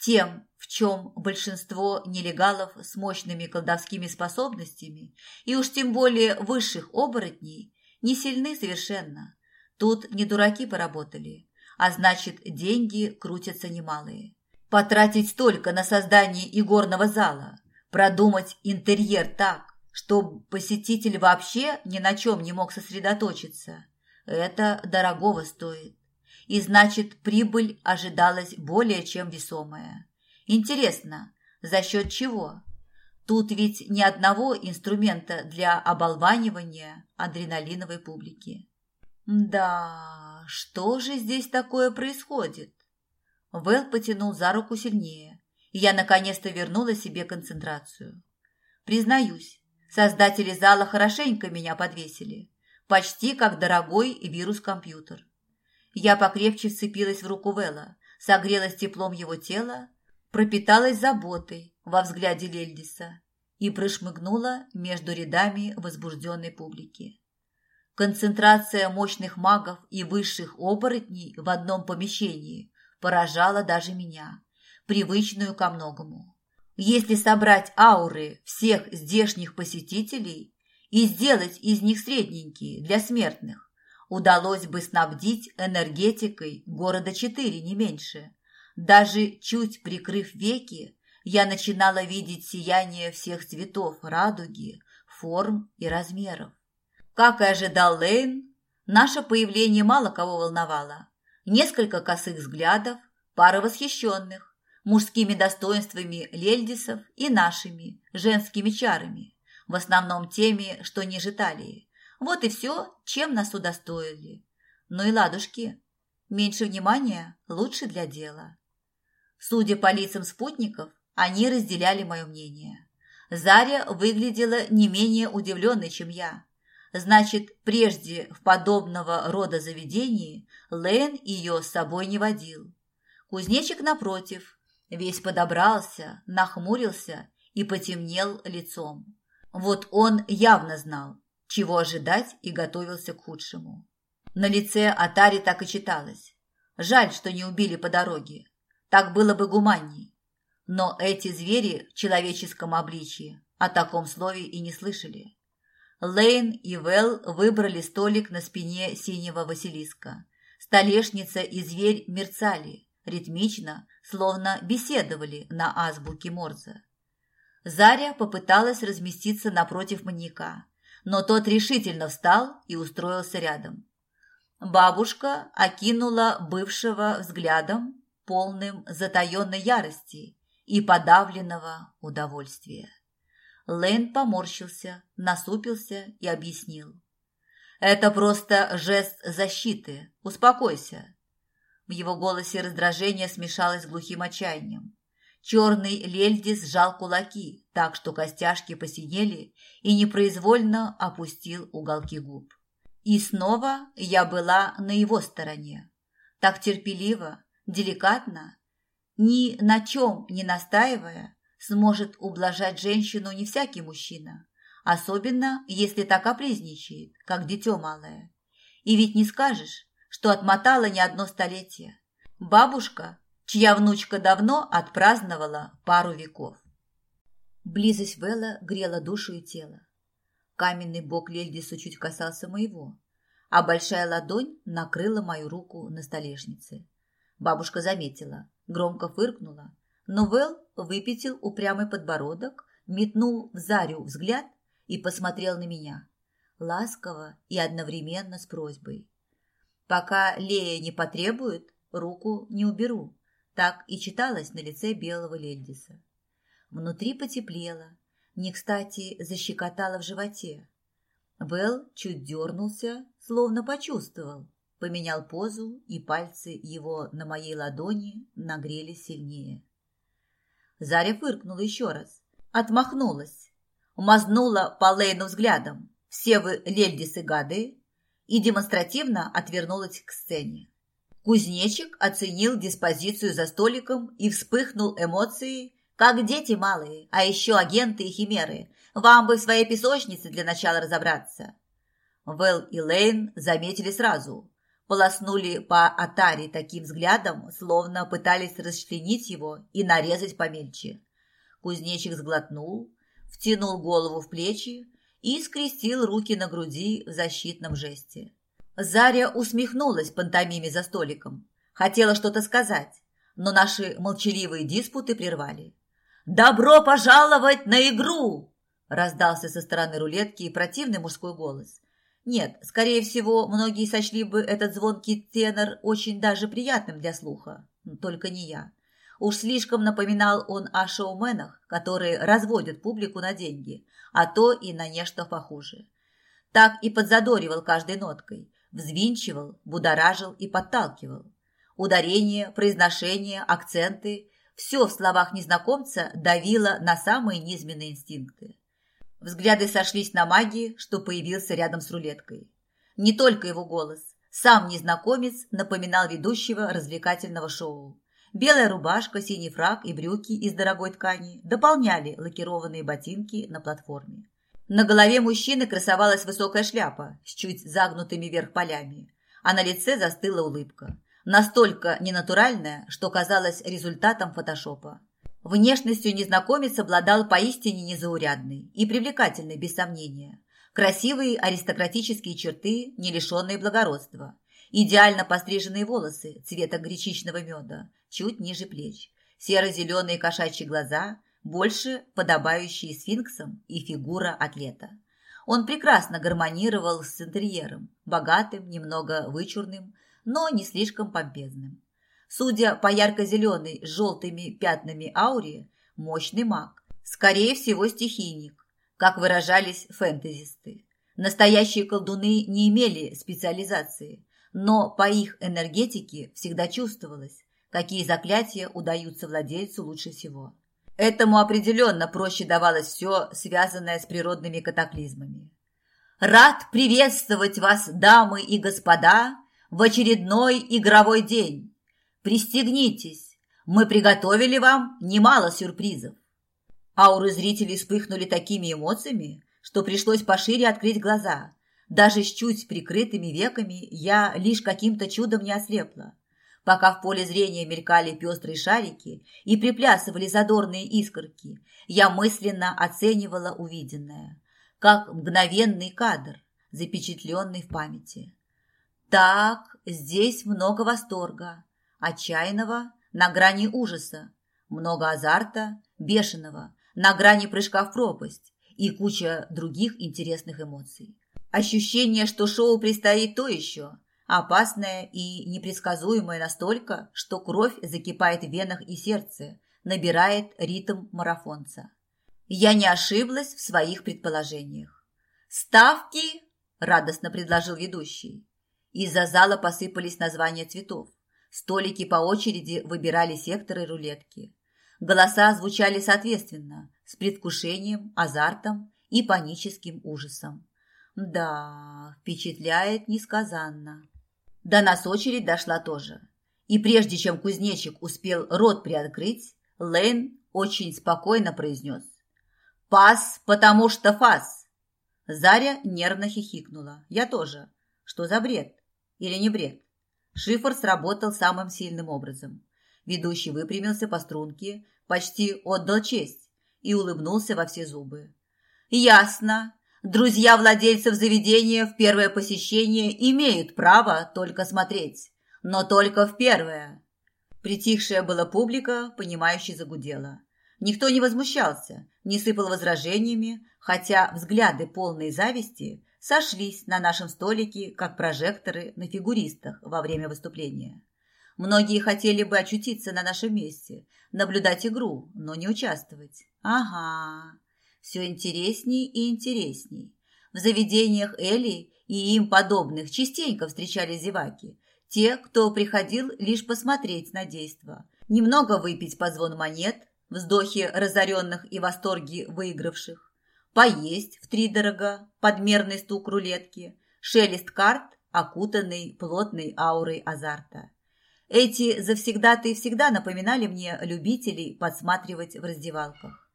тем, в чем большинство нелегалов с мощными колдовскими способностями и уж тем более высших оборотней не сильны совершенно. Тут не дураки поработали, а значит, деньги крутятся немалые. Потратить столько на создание игорного зала, продумать интерьер так, чтобы посетитель вообще ни на чем не мог сосредоточиться, это дорогого стоит и значит прибыль ожидалась более чем весомая. Интересно, за счет чего? Тут ведь ни одного инструмента для оболванивания адреналиновой публики. Да, что же здесь такое происходит? Вэл потянул за руку сильнее, и я наконец-то вернула себе концентрацию. Признаюсь, создатели зала хорошенько меня подвесили, почти как дорогой вирус-компьютер. Я покрепче вцепилась в руку Вэлла, согрелась теплом его тела, пропиталась заботой во взгляде Лельдиса и прошмыгнула между рядами возбужденной публики. Концентрация мощных магов и высших оборотней в одном помещении поражала даже меня, привычную ко многому. Если собрать ауры всех здешних посетителей и сделать из них средненькие для смертных, удалось бы снабдить энергетикой города четыре, не меньше. Даже чуть прикрыв веки, я начинала видеть сияние всех цветов радуги, форм и размеров. Как и ожидал Лейн, наше появление мало кого волновало. Несколько косых взглядов, пара восхищенных, мужскими достоинствами лельдисов и нашими, женскими чарами, в основном теми, что ниже талии. Вот и все, чем нас удостоили. Ну и ладушки, меньше внимания лучше для дела. Судя по лицам спутников, они разделяли мое мнение. Заря выглядела не менее удивленной, чем я. Значит, прежде в подобного рода заведении Лейн ее с собой не водил. Кузнечик, напротив, весь подобрался, нахмурился и потемнел лицом. Вот он явно знал, чего ожидать и готовился к худшему. На лице Атари так и читалось. Жаль, что не убили по дороге. Так было бы гуманней. Но эти звери в человеческом обличии о таком слове и не слышали. Лейн и Вэл выбрали столик на спине синего Василиска. Столешница и зверь мерцали, ритмично, словно беседовали на азбуке Морзе. Заря попыталась разместиться напротив маньяка, но тот решительно встал и устроился рядом. Бабушка окинула бывшего взглядом, полным затаенной ярости и подавленного удовольствия. Лэйн поморщился, насупился и объяснил. «Это просто жест защиты. Успокойся. В его голосе раздражение смешалось с глухим отчаянием. Черный Лельди сжал кулаки, так что костяшки посинели и непроизвольно опустил уголки губ. И снова я была на его стороне. Так терпеливо, деликатно, ни на чем не настаивая, сможет ублажать женщину не всякий мужчина, особенно если так капризничает, как дитё малое. И ведь не скажешь, что отмотала не одно столетие. Бабушка, чья внучка давно отпраздновала пару веков. Близость Вэлла грела душу и тело. Каменный бок Лельдису чуть касался моего, а большая ладонь накрыла мою руку на столешнице. Бабушка заметила, громко фыркнула, но Вэл выпятил упрямый подбородок, метнул в Зарю взгляд и посмотрел на меня, ласково и одновременно с просьбой. Пока Лея не потребует, руку не уберу. Так и читалось на лице белого Лельдиса. Внутри потеплело, не кстати защекотало в животе. Вэл чуть дернулся, словно почувствовал, поменял позу, и пальцы его на моей ладони нагрелись сильнее. Заря фыркнула еще раз, отмахнулась, мазнула по Лейну взглядом. «Все вы лельдисы гады, и демонстративно отвернулась к сцене. Кузнечик оценил диспозицию за столиком и вспыхнул эмоцией, как дети малые, а еще агенты и химеры. Вам бы в своей песочнице для начала разобраться. Вэл и Лейн заметили сразу. Полоснули по Атаре таким взглядом, словно пытались расчленить его и нарезать помельче. Кузнечик сглотнул, втянул голову в плечи, и скрестил руки на груди в защитном жесте. Заря усмехнулась пантомиме за столиком. Хотела что-то сказать, но наши молчаливые диспуты прервали. «Добро пожаловать на игру!» раздался со стороны рулетки противный мужской голос. Нет, скорее всего, многие сочли бы этот звонкий тенор очень даже приятным для слуха. Только не я. Уж слишком напоминал он о шоуменах, которые разводят публику на деньги, а то и на нечто похуже. Так и подзадоривал каждой ноткой, взвинчивал, будоражил и подталкивал. Ударение, произношение, акценты – все в словах незнакомца давило на самые низменные инстинкты. Взгляды сошлись на магии, что появился рядом с рулеткой. Не только его голос. Сам незнакомец напоминал ведущего развлекательного шоу. Белая рубашка, синий фраг и брюки из дорогой ткани дополняли лакированные ботинки на платформе. На голове мужчины красовалась высокая шляпа с чуть загнутыми вверх полями, а на лице застыла улыбка, настолько ненатуральная, что казалась результатом фотошопа. Внешностью незнакомец обладал поистине незаурядной и привлекательной, без сомнения. Красивые аристократические черты, не лишенные благородства. Идеально постриженные волосы цвета гречичного меда, чуть ниже плеч. Серо-зеленые кошачьи глаза, больше подобающие сфинксам и фигура атлета. Он прекрасно гармонировал с интерьером, богатым, немного вычурным, но не слишком помпезным. Судя по ярко-зеленой с желтыми пятнами ауре, мощный маг, скорее всего стихийник, как выражались фэнтезисты. Настоящие колдуны не имели специализации, но по их энергетике всегда чувствовалось, какие заклятия удаются владельцу лучше всего. Этому определенно проще давалось все, связанное с природными катаклизмами. «Рад приветствовать вас, дамы и господа, в очередной игровой день. Пристегнитесь, мы приготовили вам немало сюрпризов». Ауры зрителей вспыхнули такими эмоциями, что пришлось пошире открыть глаза. Даже с чуть прикрытыми веками я лишь каким-то чудом не ослепла пока в поле зрения мелькали пестрые шарики и приплясывали задорные искорки, я мысленно оценивала увиденное, как мгновенный кадр, запечатленный в памяти. Так, здесь много восторга, отчаянного на грани ужаса, много азарта, бешеного, на грани прыжка в пропасть и куча других интересных эмоций. Ощущение, что шоу предстоит то еще – опасная и непредсказуемая настолько, что кровь закипает в венах и сердце, набирает ритм марафонца. Я не ошиблась в своих предположениях. «Ставки!» – радостно предложил ведущий. Из-за зала посыпались названия цветов. Столики по очереди выбирали секторы рулетки. Голоса звучали соответственно, с предвкушением, азартом и паническим ужасом. Да, впечатляет несказанно. До нас очередь дошла тоже. И прежде чем кузнечик успел рот приоткрыть, Лейн очень спокойно произнес. «Пас, потому что фас!» Заря нервно хихикнула. «Я тоже. Что за бред? Или не бред?» Шифр сработал самым сильным образом. Ведущий выпрямился по струнке, почти отдал честь и улыбнулся во все зубы. «Ясно. Друзья владельцев заведения в первое посещение имеют право только смотреть, но только в первое. Притихшая была публика, понимающе загудела. Никто не возмущался, не сыпал возражениями, хотя взгляды полной зависти сошлись на нашем столике, как прожекторы на фигуристах во время выступления. Многие хотели бы очутиться на нашем месте, наблюдать игру, но не участвовать. Ага, все интересней и интересней. В заведениях Эли и им подобных частенько встречались зеваки, те, кто приходил лишь посмотреть на действо, немного выпить по звон монет, вздохи разоренных и восторги выигравших, поесть втридорога, подмерный стук рулетки, шелест карт, окутанный плотной аурой азарта. Эти завсегдаты всегда напоминали мне любителей подсматривать в раздевалках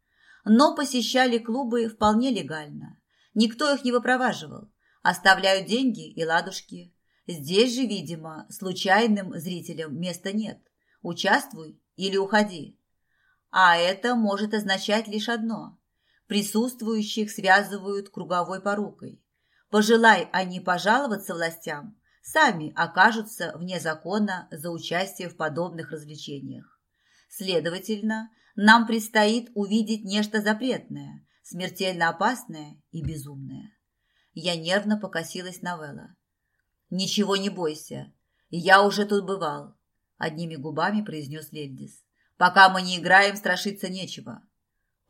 но посещали клубы вполне легально. Никто их не выпроваживал. Оставляют деньги и ладушки. Здесь же, видимо, случайным зрителям места нет. Участвуй или уходи. А это может означать лишь одно. Присутствующих связывают круговой порукой. Пожелай они пожаловаться властям, сами окажутся вне закона за участие в подобных развлечениях. Следовательно, нам предстоит увидеть нечто запретное, смертельно опасное и безумное. Я нервно покосилась на Вэлла. «Ничего не бойся, я уже тут бывал», – одними губами произнес Лельдис. «Пока мы не играем, страшиться нечего».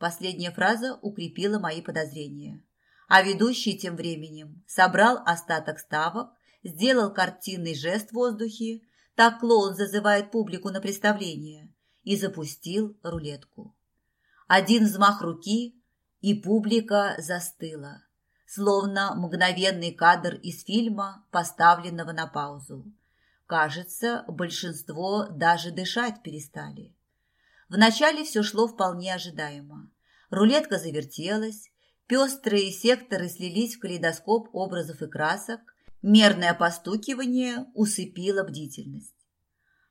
Последняя фраза укрепила мои подозрения. А ведущий тем временем собрал остаток ставок, сделал картинный жест в воздухе, так клоун зазывает публику на представление, и запустил рулетку. Один взмах руки, и публика застыла, словно мгновенный кадр из фильма, поставленного на паузу. Кажется, большинство даже дышать перестали. Вначале все шло вполне ожидаемо. Рулетка завертелась, Пестрые секторы слились в калейдоскоп образов и красок, мерное постукивание усыпило бдительность.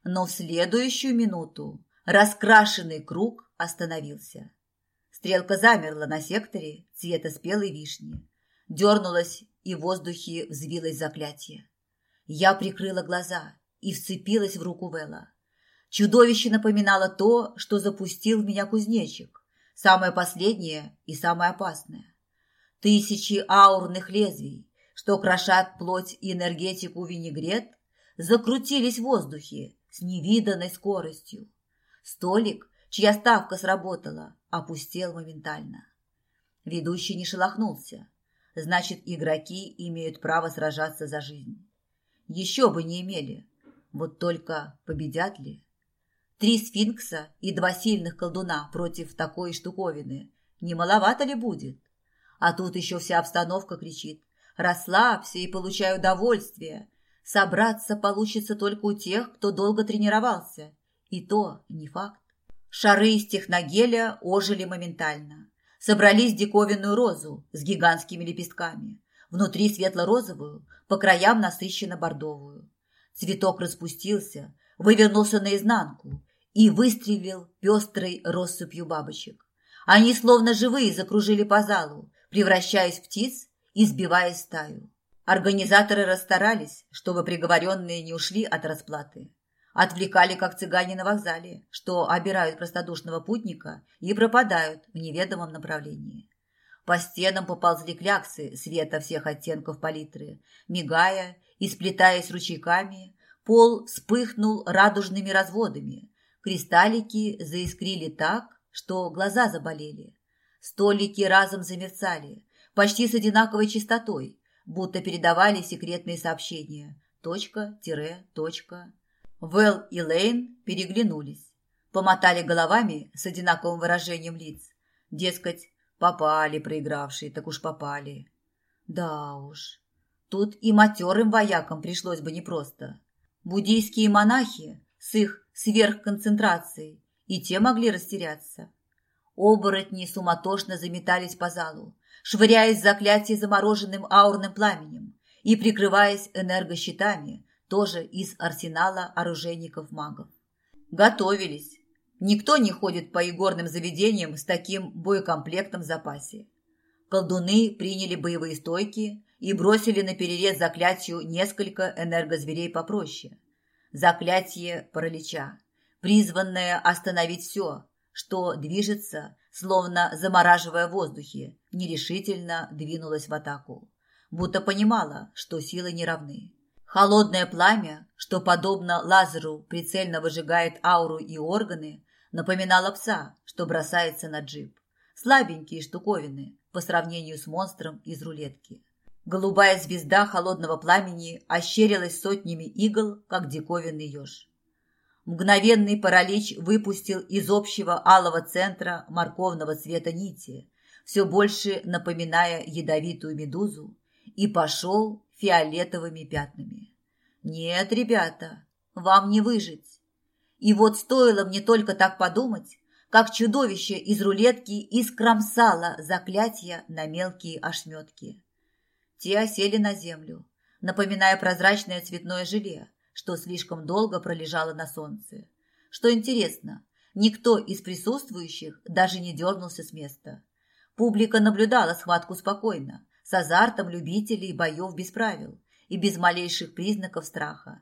Но в следующую минуту раскрашенный круг остановился. Стрелка замерла на секторе цвета спелой вишни. Дернулась, и в воздухе взвилось заклятие. Я прикрыла глаза и вцепилась в руку Вэлла. Чудовище напоминало то, что запустил в меня кузнечик. Самое последнее и самое опасное. Тысячи аурных лезвий, что крошат плоть и энергетику винегрет, закрутились в воздухе с невиданной скоростью. Столик, чья ставка сработала, опустел моментально. Ведущий не шелохнулся. Значит, игроки имеют право сражаться за жизнь. Еще бы не имели. Вот только победят ли? Три сфинкса и два сильных колдуна против такой штуковины. Не маловато ли будет? А тут еще вся обстановка кричит. Расслабься и получай удовольствие. Собраться получится только у тех, кто долго тренировался. И то не факт. Шары из техногеля ожили моментально. Собрались диковинную розу с гигантскими лепестками. Внутри светло-розовую, по краям насыщенно бордовую. Цветок распустился, вывернулся наизнанку и выстрелил пестрой россыпью бабочек. Они словно живые закружили по залу, превращаясь в птиц и сбивая стаю. Организаторы расстарались, чтобы приговоренные не ушли от расплаты. Отвлекали, как цыгане на вокзале, что обирают простодушного путника и пропадают в неведомом направлении. По стенам поползли кляксы света всех оттенков палитры, мигая и сплетаясь ручейками, пол вспыхнул радужными разводами, Кристаллики заискрили так, что глаза заболели. Столики разом замерцали, почти с одинаковой частотой, будто передавали секретные сообщения. Точка, тире, точка. Вэл и Лейн переглянулись, помотали головами с одинаковым выражением лиц. Дескать, попали проигравшие, так уж попали. Да уж, тут и матерым воякам пришлось бы непросто. Буддийские монахи с их сверхконцентрацией, и те могли растеряться. Оборотни суматошно заметались по залу, швыряясь заклятие замороженным аурным пламенем и прикрываясь энергощитами, тоже из арсенала оружейников-магов. Готовились. Никто не ходит по игорным заведениям с таким боекомплектом в запасе. Колдуны приняли боевые стойки и бросили на перерез заклятию несколько энергозверей попроще – заклятие паралича, призванное остановить все, что движется, словно замораживая в воздухе, нерешительно двинулось в атаку, будто понимала, что силы не равны. Холодное пламя, что, подобно лазеру, прицельно выжигает ауру и органы, напоминало пса, что бросается на джип. Слабенькие штуковины по сравнению с монстром из рулетки. Голубая звезда холодного пламени ощерилась сотнями игл, как диковинный еж. Мгновенный паралич выпустил из общего алого центра морковного цвета нити, все больше напоминая ядовитую медузу, и пошел фиолетовыми пятнами. «Нет, ребята, вам не выжить». И вот стоило мне только так подумать, как чудовище из рулетки искромсало заклятие на мелкие ошметки. Те осели на землю, напоминая прозрачное цветное желе, что слишком долго пролежало на солнце. Что интересно, никто из присутствующих даже не дернулся с места. Публика наблюдала схватку спокойно, с азартом любителей боев без правил и без малейших признаков страха.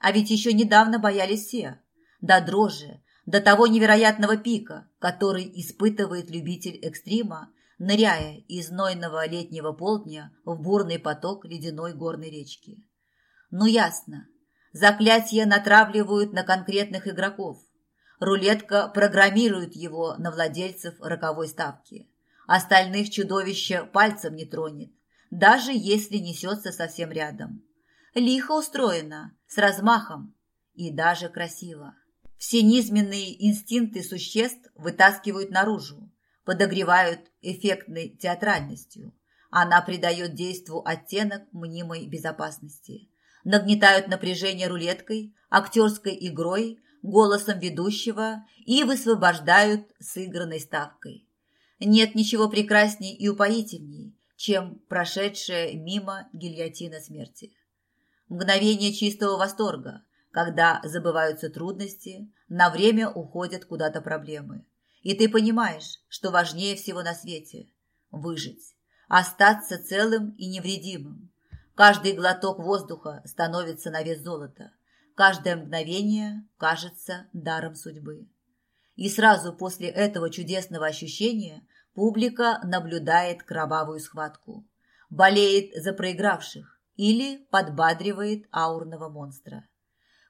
А ведь еще недавно боялись все, до дрожи, до того невероятного пика, который испытывает любитель экстрима ныряя из знойного летнего полдня в бурный поток ледяной горной речки. Ну ясно, заклятия натравливают на конкретных игроков. Рулетка программирует его на владельцев роковой ставки. Остальных чудовище пальцем не тронет, даже если несется совсем рядом. Лихо устроено, с размахом и даже красиво. Все низменные инстинкты существ вытаскивают наружу, подогревают эффектной театральностью. Она придает действу оттенок мнимой безопасности. Нагнетают напряжение рулеткой, актерской игрой, голосом ведущего и высвобождают сыгранной ставкой. Нет ничего прекрасней и упоительней, чем прошедшая мимо гильотина смерти. Мгновение чистого восторга, когда забываются трудности, на время уходят куда-то проблемы. И ты понимаешь, что важнее всего на свете – выжить, остаться целым и невредимым. Каждый глоток воздуха становится на вес золота. Каждое мгновение кажется даром судьбы. И сразу после этого чудесного ощущения публика наблюдает кровавую схватку, болеет за проигравших или подбадривает аурного монстра.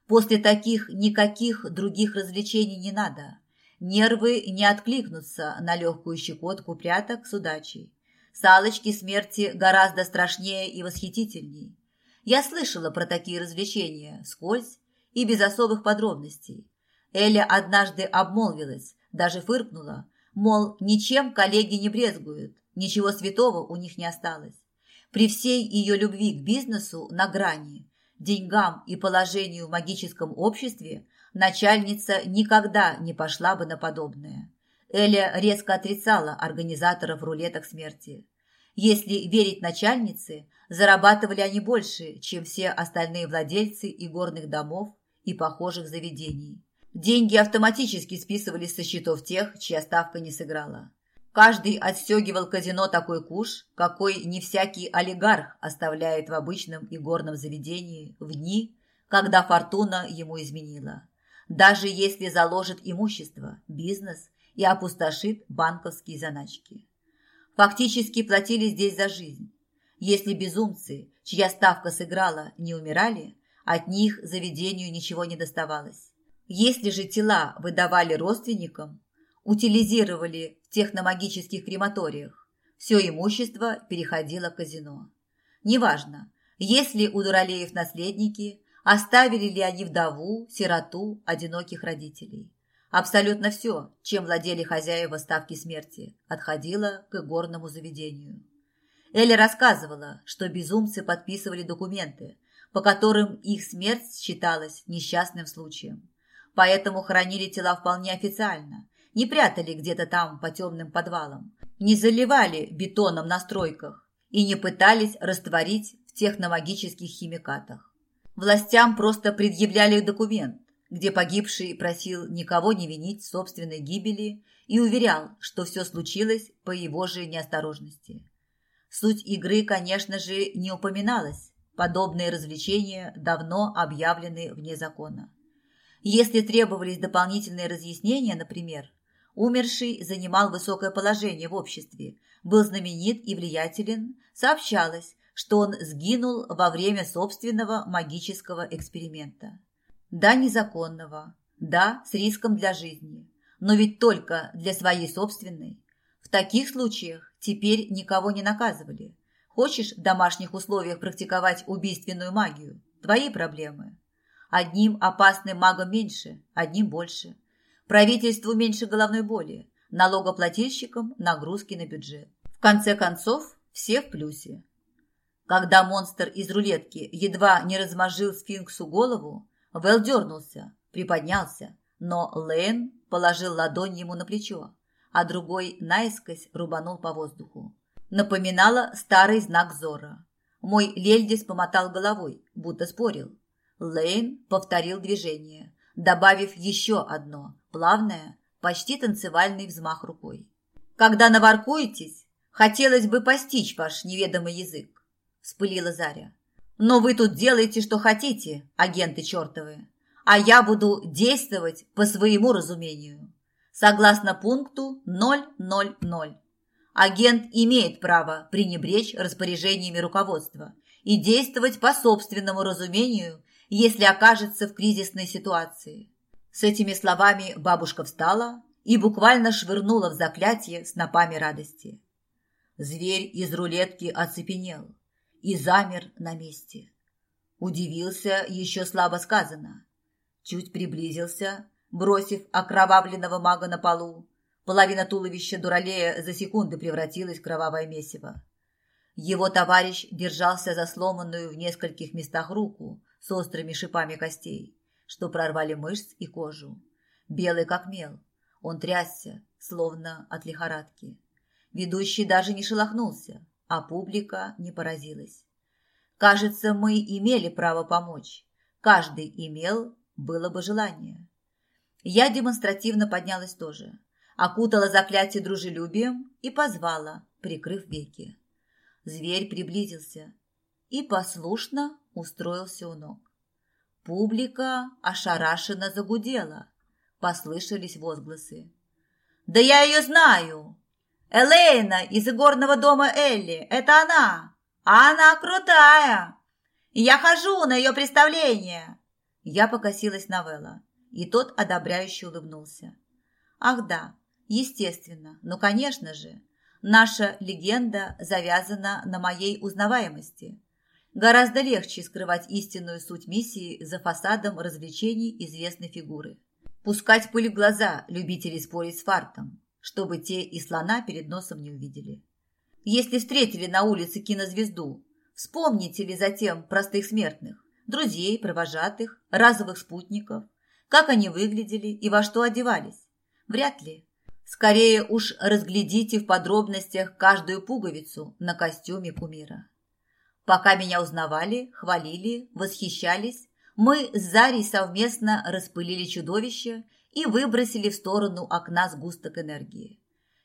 После таких никаких других развлечений не надо. Нервы не откликнутся на легкую щекотку пряток с удачей. Салочки смерти гораздо страшнее и восхитительней. Я слышала про такие развлечения вскользь и без особых подробностей. Эля однажды обмолвилась, даже фыркнула, мол, ничем коллеги не брезгуют, ничего святого у них не осталось. При всей ее любви к бизнесу на грани, деньгам и положению в магическом обществе начальница никогда не пошла бы на подобное. Эля резко отрицала организаторов рулеток смерти. Если верить начальнице, зарабатывали они больше, чем все остальные владельцы игорных домов и похожих заведений. Деньги автоматически списывались со счетов тех, чья ставка не сыграла. Каждый отстегивал казино такой куш, какой не всякий олигарх оставляет в обычном игорном заведении в дни, когда фортуна ему изменила. Даже если заложит имущество, бизнес и опустошит банковские заначки. Фактически платили здесь за жизнь. Если безумцы, чья ставка сыграла, не умирали, от них заведению ничего не доставалось. Если же тела выдавали родственникам, утилизировали в техномагических крематориях, все имущество переходило в казино. Неважно, если у Дуралеев наследники, оставили ли они вдову, сироту, одиноких родителей. Абсолютно все, чем владели хозяева ставки смерти, отходило к игорному заведению. Эля рассказывала, что безумцы подписывали документы, по которым их смерть считалась несчастным случаем поэтому хоронили тела вполне официально, не прятали где-то там по темным подвалам, не заливали бетоном на стройках и не пытались растворить в техномагических химикатах. Властям просто предъявляли документ, где погибший просил никого не винить в собственной гибели и уверял, что все случилось по его же неосторожности. Суть игры, конечно же, не упоминалась, подобные развлечения давно объявлены вне закона. Если требовались дополнительные разъяснения, например, умерший занимал высокое положение в обществе, был знаменит и влиятелен, сообщалось, что он сгинул во время собственного магического эксперимента. Да, незаконного, да, с риском для жизни, но ведь только для своей собственной. В таких случаях теперь никого не наказывали. Хочешь в домашних условиях практиковать убийственную магию? Твои проблемы. Одним опасным магом меньше, одним больше. Правительству меньше головной боли, налогоплательщикам нагрузки на бюджет. В конце концов, все в плюсе. Когда монстр из рулетки едва не размозжил сфинксу голову, Вэл дернулся, приподнялся, но Лейн положил ладонь ему на плечо, а другой наискось рубанул по воздуху. Напоминало старый знак Зора. Мой Лельдис помотал головой, будто спорил. Лейн повторил движение, добавив еще одно, плавное, почти танцевальный взмах рукой. «Когда наворкуетесь, хотелось бы постичь ваш неведомый язык», – вспылила Заря. «Но вы тут делаете, что хотите, агенты чертовы, а я буду действовать по своему разумению, согласно пункту 000. Агент имеет право пренебречь распоряжениями руководства и действовать по собственному разумению если окажется в кризисной ситуации. С этими словами бабушка встала и буквально швырнула в заклятие снопами радости. Зверь из рулетки оцепенел и замер на месте. Удивился еще слабо сказано. Чуть приблизился, бросив окровавленного мага на полу. Половина туловища дуралея за секунды превратилась в кровавое месиво. Его товарищ держался за сломанную в нескольких местах руку, с острыми шипами костей, что прорвали мышц и кожу. Белый как мел, он трясся, словно от лихорадки. Ведущий даже не шелохнулся, а публика не поразилась. Кажется, мы имели право помочь. Каждый имел, было бы желание. Я демонстративно поднялась тоже, окутала заклятие дружелюбием и позвала, прикрыв веки. Зверь приблизился и послушно устроился у ног. Публика ошарашенно загудела. Послышались возгласы. «Да я ее знаю! Элейна из игорного дома Элли! Это она! Она крутая! Я хожу на ее представление!» Я покосилась на Вэлла, и тот одобряюще улыбнулся. «Ах да, естественно, ну конечно же, наша легенда завязана на моей узнаваемости. Гораздо легче скрывать истинную суть миссии за фасадом развлечений известной фигуры. Пускать пыль в глаза любителей спорить с фартом, чтобы те и слона перед носом не увидели. Если встретили на улице кинозвезду, вспомните ли затем простых смертных, друзей, провожатых, разовых спутников, как они выглядели и во что одевались? Вряд ли. Скорее уж разглядите в подробностях каждую пуговицу на костюме кумира. Пока меня узнавали, хвалили, восхищались, мы с Зарей совместно распылили чудовище и выбросили в сторону окна сгусток энергии.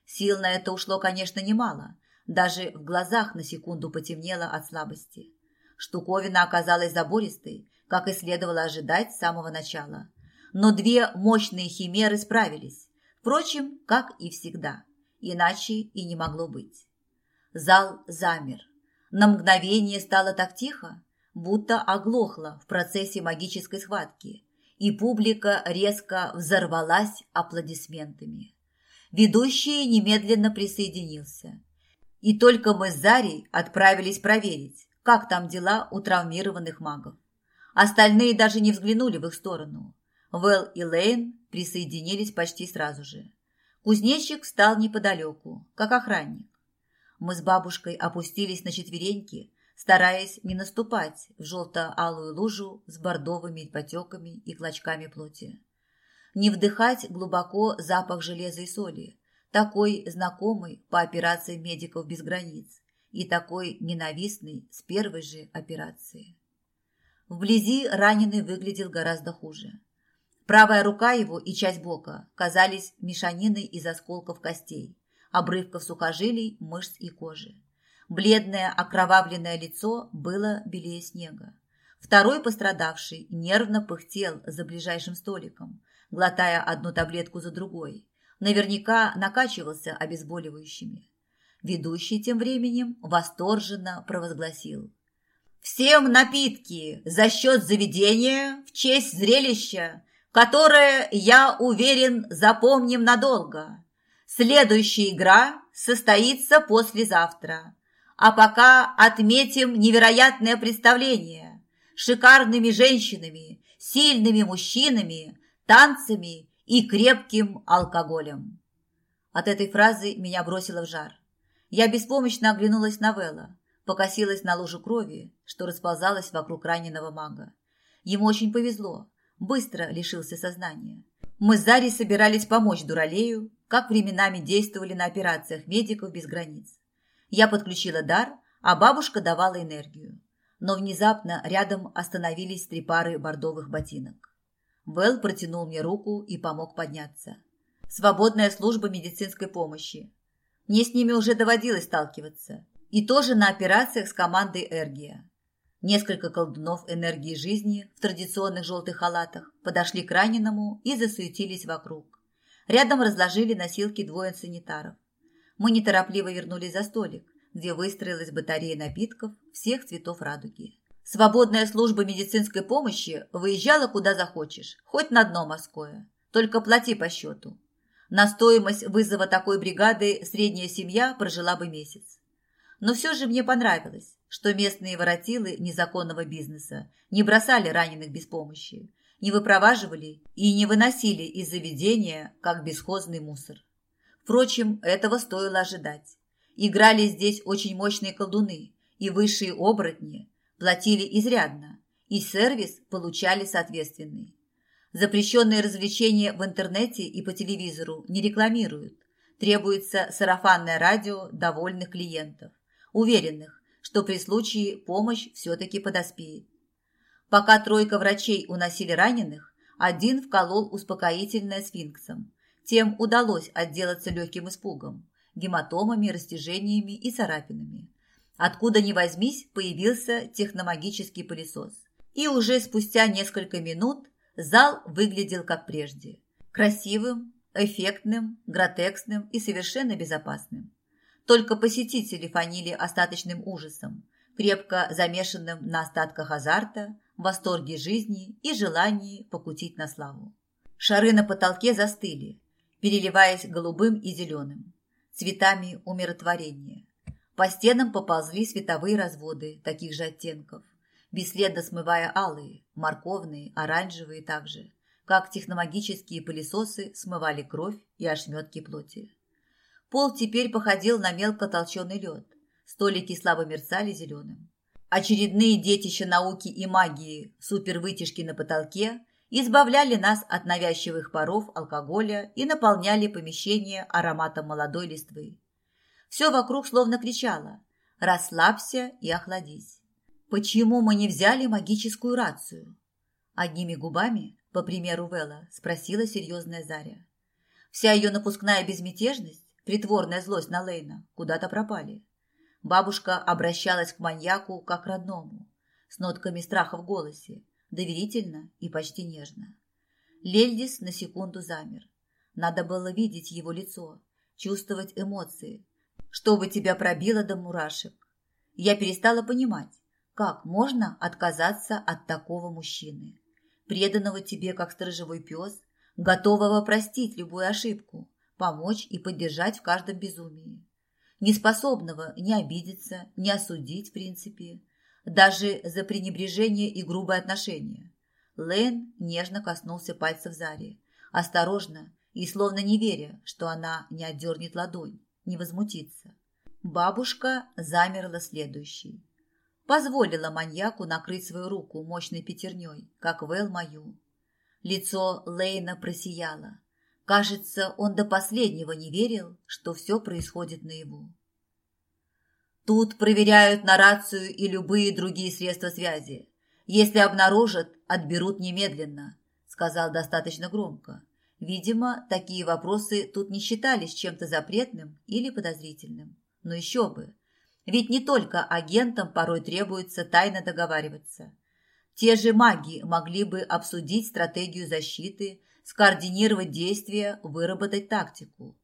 Сил на это ушло, конечно, немало. Даже в глазах на секунду потемнело от слабости. Штуковина оказалась забористой, как и следовало ожидать с самого начала. Но две мощные химеры справились. Впрочем, как и всегда. Иначе и не могло быть. Зал замер. На мгновение стало так тихо, будто оглохло в процессе магической схватки, и публика резко взорвалась аплодисментами. Ведущий немедленно присоединился. И только мы с Зарей отправились проверить, как там дела у травмированных магов. Остальные даже не взглянули в их сторону. Вэл и Лейн присоединились почти сразу же. Кузнечик встал неподалеку, как охранник. Мы с бабушкой опустились на четвереньки, стараясь не наступать в желто-алую лужу с бордовыми потеками и клочками плоти. Не вдыхать глубоко запах железа и соли, такой знакомый по операции медиков без границ и такой ненавистный с первой же операции. Вблизи раненый выглядел гораздо хуже. Правая рука его и часть бока казались мешаниной из осколков костей, обрывков сухожилий, мышц и кожи. Бледное окровавленное лицо было белее снега. Второй пострадавший нервно пыхтел за ближайшим столиком, глотая одну таблетку за другой. Наверняка накачивался обезболивающими. Ведущий тем временем восторженно провозгласил. «Всем напитки за счет заведения в честь зрелища, которое, я уверен, запомним надолго. Следующая игра состоится послезавтра. А пока отметим невероятное представление. Шикарными женщинами, сильными мужчинами, танцами и крепким алкоголем. От этой фразы меня бросило в жар. Я беспомощно оглянулась на Вэлла, покосилась на лужу крови, что расползалась вокруг раненого мага. Ему очень повезло, быстро лишился сознания. Мы с Зарей собирались помочь Дуралею, как временами действовали на операциях медиков без границ. Я подключила дар, а бабушка давала энергию. Но внезапно рядом остановились три пары бордовых ботинок. Вэл протянул мне руку и помог подняться. Свободная служба медицинской помощи. Мне с ними уже доводилось сталкиваться. И тоже на операциях с командой Эргия. Несколько колдунов энергии жизни в традиционных желтых халатах подошли к раненому и засуетились вокруг. Рядом разложили носилки двое санитаров. Мы неторопливо вернулись за столик, где выстроилась батарея напитков всех цветов радуги. Свободная служба медицинской помощи выезжала куда захочешь, хоть на дно морское. Только плати по счету. На стоимость вызова такой бригады средняя семья прожила бы месяц. Но все же мне понравилось, что местные воротилы незаконного бизнеса не бросали раненых без помощи, не выпроваживали и не выносили из заведения, как бесхозный мусор. Впрочем, этого стоило ожидать. Играли здесь очень мощные колдуны, и высшие оборотни платили изрядно, и сервис получали соответственный. Запрещенные развлечения в интернете и по телевизору не рекламируют, Требуется сарафанное радио довольных клиентов, уверенных, что при случае помощь все-таки подоспеет. Пока тройка врачей уносили раненых, один вколол успокоительное сфинксом. Тем удалось отделаться легким испугом, гематомами, растяжениями и царапинами. Откуда ни возьмись, появился техномагический пылесос. И уже спустя несколько минут зал выглядел как прежде. Красивым, эффектным, гротексным и совершенно безопасным. Только посетители фанили остаточным ужасом, крепко замешанным на остатках азарта, восторге жизни и желании покутить на славу. Шары на потолке застыли, переливаясь голубым и зеленым, цветами умиротворения. По стенам поползли световые разводы таких же оттенков, бесследно смывая алые, морковные, оранжевые также, как техномагические пылесосы смывали кровь и ошметки плоти. Пол теперь походил на мелко толченый лед, столики слабо мерцали зеленым. Очередные детища науки и магии, супервытяжки на потолке, избавляли нас от навязчивых паров алкоголя и наполняли помещение ароматом молодой листвы. Все вокруг словно кричало «Расслабься и охладись». Почему мы не взяли магическую рацию? Одними губами, по примеру Вэлла, спросила серьезная Заря. Вся ее напускная безмятежность, притворная злость на Лейна куда-то пропали. Бабушка обращалась к маньяку как к родному, с нотками страха в голосе, доверительно и почти нежно. Лельдис на секунду замер. Надо было видеть его лицо, чувствовать эмоции, чтобы тебя пробило до мурашек. Я перестала понимать, как можно отказаться от такого мужчины, преданного тебе как сторожевой пес, готового простить любую ошибку, помочь и поддержать в каждом безумии неспособного не обидеться, не осудить в принципе, даже за пренебрежение и грубое отношение. Лэн нежно коснулся пальцев Зари, осторожно и словно не веря, что она не отдернет ладонь, не возмутится. Бабушка замерла следующей. Позволила маньяку накрыть свою руку мощной пятерней, как Вэл мою. Лицо Лейна просияло. Кажется, он до последнего не верил, что все происходит наяву. Тут проверяют на рацию и любые другие средства связи. Если обнаружат, отберут немедленно, сказал достаточно громко. Видимо, такие вопросы тут не считались чем-то запретным или подозрительным. Но еще бы. Ведь не только агентам порой требуется тайно договариваться. Те же маги могли бы обсудить стратегию защиты, скоординировать действия, выработать тактику.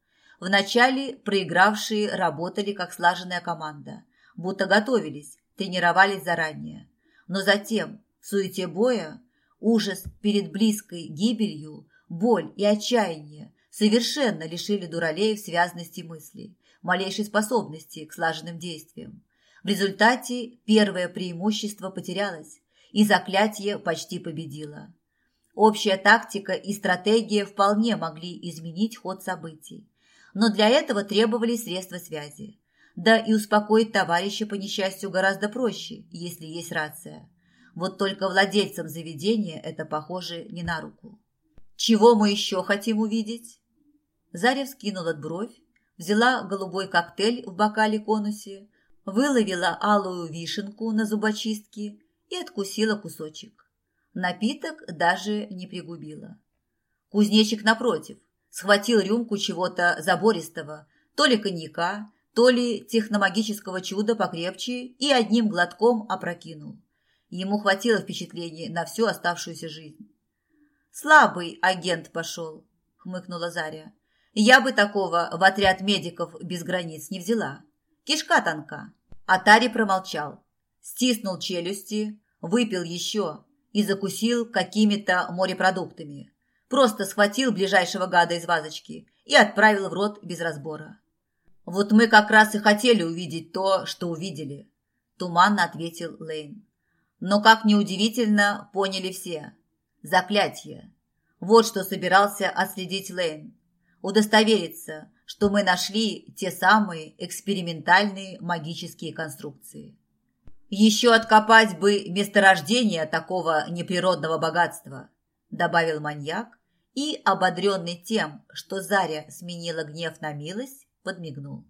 Вначале проигравшие работали как слаженная команда, будто готовились, тренировались заранее. Но затем, в суете боя, ужас перед близкой гибелью, боль и отчаяние совершенно лишили дуралеев связности мыслей, малейшей способности к слаженным действиям. В результате первое преимущество потерялось, и заклятие почти победило. Общая тактика и стратегия вполне могли изменить ход событий. Но для этого требовались средства связи. Да и успокоить товарища, по несчастью, гораздо проще, если есть рация. Вот только владельцам заведения это, похоже, не на руку. «Чего мы еще хотим увидеть?» Заря вскинула бровь, взяла голубой коктейль в бокале-конусе, выловила алую вишенку на зубочистке и откусила кусочек. Напиток даже не пригубила. Кузнечик, напротив, схватил рюмку чего-то забористого, то ли коньяка, то ли техномагического чуда покрепче и одним глотком опрокинул. Ему хватило впечатлений на всю оставшуюся жизнь. «Слабый агент пошел», — хмыкнула Заря. «Я бы такого в отряд медиков без границ не взяла. Кишка тонка». Атари промолчал, стиснул челюсти, выпил еще, и закусил какими-то морепродуктами. Просто схватил ближайшего гада из вазочки и отправил в рот без разбора. «Вот мы как раз и хотели увидеть то, что увидели», – туманно ответил Лейн. «Но, как неудивительно, поняли все. Заклятие. Вот что собирался отследить Лейн. Удостовериться, что мы нашли те самые экспериментальные магические конструкции». Еще откопать бы месторождение такого неприродного богатства, добавил маньяк и, ободренный тем, что Заря сменила гнев на милость, подмигнул.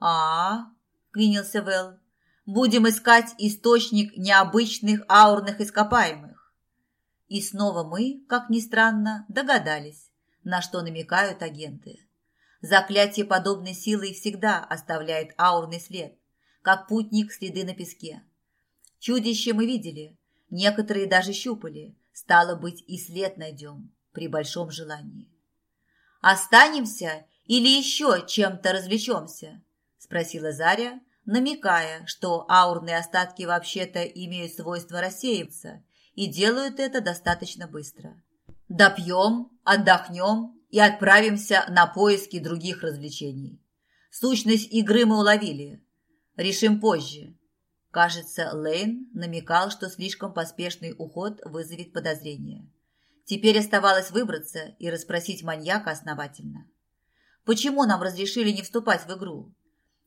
а, -а, Вэл, — «будем искать источник необычных аурных ископаемых». И снова мы, как ни странно, догадались, на что намекают агенты. Заклятие подобной силы всегда оставляет аурный след, как путник следы на песке. Чудище мы видели, некоторые даже щупали, стало быть, и след найдем при большом желании. «Останемся или еще чем-то развлечемся?» – спросила Заря, намекая, что аурные остатки вообще-то имеют свойство рассеиваться и делают это достаточно быстро. «Допьем, отдохнем и отправимся на поиски других развлечений. Сущность игры мы уловили. Решим позже. Кажется, Лейн намекал, что слишком поспешный уход вызовет подозрения. Теперь оставалось выбраться и расспросить маньяка основательно. Почему нам разрешили не вступать в игру?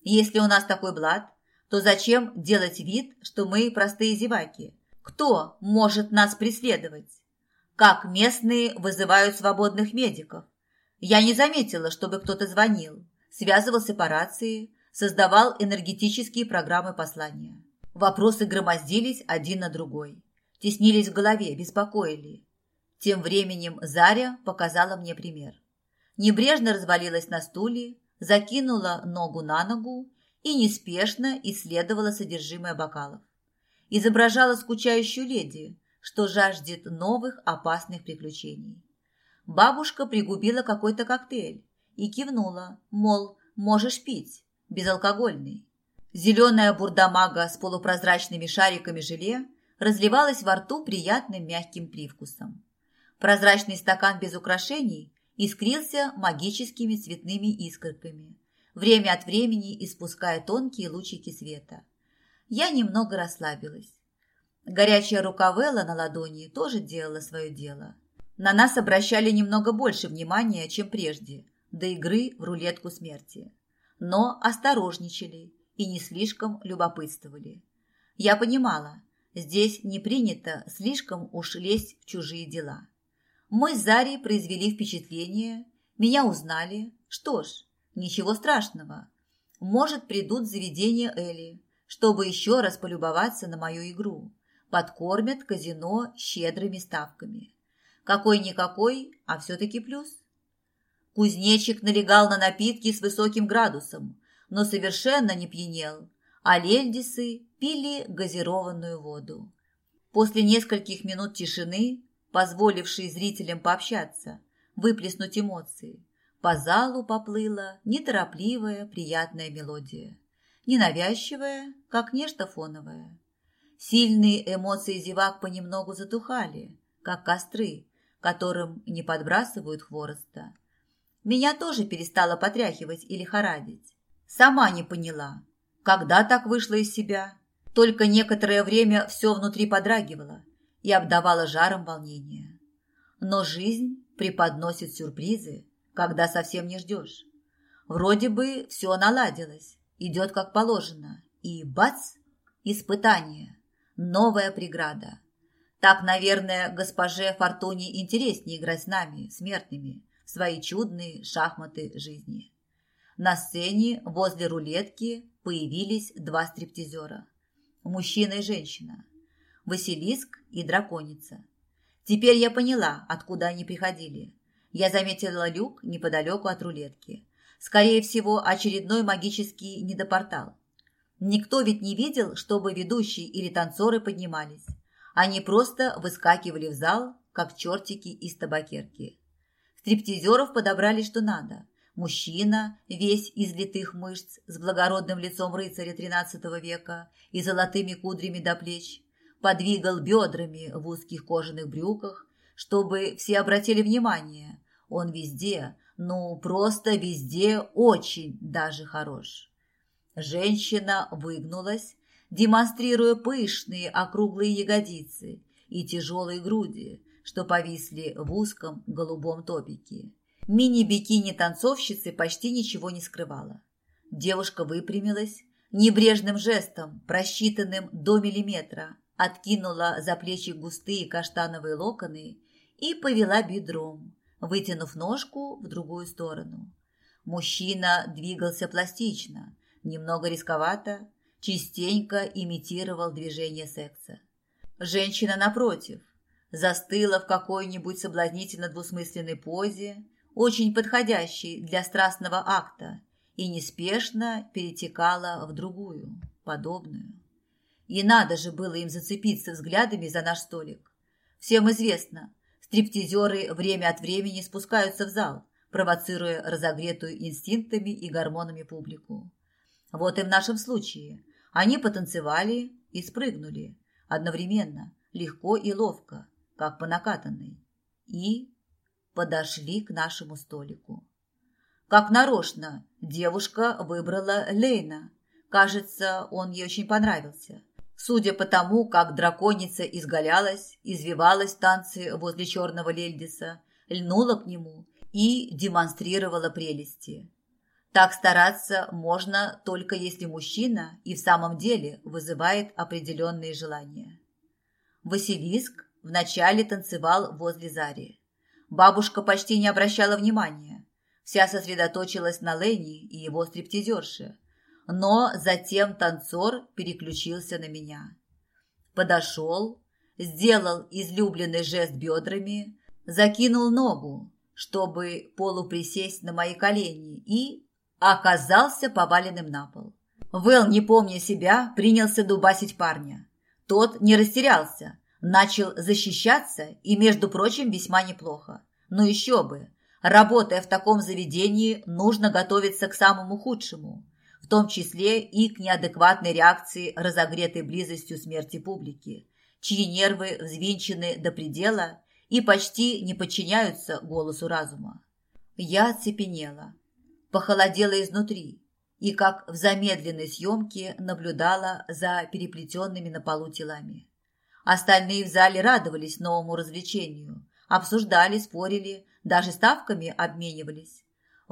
Если у нас такой блат, то зачем делать вид, что мы простые зеваки? Кто может нас преследовать? Как местные вызывают свободных медиков? Я не заметила, чтобы кто-то звонил, связывался по рации, создавал энергетические программы послания. Вопросы громоздились один на другой, теснились в голове, беспокоили. Тем временем Заря показала мне пример. Небрежно развалилась на стуле, закинула ногу на ногу и неспешно исследовала содержимое бокалов. Изображала скучающую леди, что жаждет новых опасных приключений. Бабушка пригубила какой-то коктейль и кивнула, мол, можешь пить, безалкогольный. Зеленая бурдамага с полупрозрачными шариками желе разливалась во рту приятным мягким привкусом. Прозрачный стакан без украшений искрился магическими цветными искорками, время от времени испуская тонкие лучики света. Я немного расслабилась. Горячая рука Вэлла на ладони тоже делала свое дело – на нас обращали немного больше внимания, чем прежде, до игры в рулетку смерти. Но осторожничали и не слишком любопытствовали. Я понимала, здесь не принято слишком уж лезть в чужие дела. Мы с Зарей произвели впечатление, меня узнали. Что ж, ничего страшного. Может, придут в заведение Элли, чтобы еще раз полюбоваться на мою игру. Подкормят казино щедрыми ставками. Какой-никакой, а все-таки плюс. Кузнечик налегал на напитки с высоким градусом, но совершенно не пьянел, а лельдисы пили газированную воду. После нескольких минут тишины, позволившей зрителям пообщаться, выплеснуть эмоции, по залу поплыла неторопливая приятная мелодия, ненавязчивая, как нечто фоновое. Сильные эмоции зевак понемногу затухали, как костры, которым не подбрасывают хвороста. Меня тоже перестало потряхивать и лихорадить. Сама не поняла, когда так вышла из себя. Только некоторое время все внутри подрагивало и обдавало жаром волнения. Но жизнь преподносит сюрпризы, когда совсем не ждешь. Вроде бы все наладилось, идет как положено, и бац, испытание, новая преграда. Так, наверное, госпоже Фортуне интереснее играть с нами, смертными, в свои чудные шахматы жизни. На сцене возле рулетки появились два стриптизера. Мужчина и женщина. Василиск и драконица. Теперь я поняла, откуда они приходили. Я заметила люк неподалеку от рулетки. Скорее всего, очередной магический недопортал. Никто ведь не видел, чтобы ведущие или танцоры поднимались. Они просто выскакивали в зал, как чертики из табакерки. Стриптизеров подобрали что надо. Мужчина, весь из литых мышц, с благородным лицом рыцаря XIII века и золотыми кудрями до плеч, подвигал бедрами в узких кожаных брюках, чтобы все обратили внимание. Он везде, ну просто везде очень даже хорош. Женщина выгнулась, демонстрируя пышные округлые ягодицы и тяжелые груди, что повисли в узком голубом топике. Мини-бикини танцовщицы почти ничего не скрывала. Девушка выпрямилась, небрежным жестом, просчитанным до миллиметра, откинула за плечи густые каштановые локоны и повела бедром, вытянув ножку в другую сторону. Мужчина двигался пластично, немного рисковато, частенько имитировал движение секса. Женщина, напротив, застыла в какой-нибудь соблазнительно двусмысленной позе, очень подходящей для страстного акта, и неспешно перетекала в другую, подобную. И надо же было им зацепиться взглядами за наш столик. Всем известно, стриптизеры время от времени спускаются в зал, провоцируя разогретую инстинктами и гормонами публику. Вот и в нашем случае. Они потанцевали и спрыгнули одновременно, легко и ловко, как по накатанной, и подошли к нашему столику. Как нарочно девушка выбрала Лейна. Кажется, он ей очень понравился. Судя по тому, как драконица изгалялась, извивалась в танце возле черного лельдиса, льнула к нему и демонстрировала прелести. Так стараться можно только если мужчина и в самом деле вызывает определенные желания. Василиск вначале танцевал возле Зари. Бабушка почти не обращала внимания. Вся сосредоточилась на Ленни и его стриптизерше. Но затем танцор переключился на меня. Подошел, сделал излюбленный жест бедрами, закинул ногу, чтобы полуприсесть на мои колени и оказался поваленным на пол. Вэл, не помня себя, принялся дубасить парня. Тот не растерялся, начал защищаться и, между прочим, весьма неплохо. Но еще бы, работая в таком заведении, нужно готовиться к самому худшему, в том числе и к неадекватной реакции, разогретой близостью смерти публики, чьи нервы взвинчены до предела и почти не подчиняются голосу разума. Я оцепенела, похолодела изнутри и, как в замедленной съемке, наблюдала за переплетенными на полу телами. Остальные в зале радовались новому развлечению, обсуждали, спорили, даже ставками обменивались.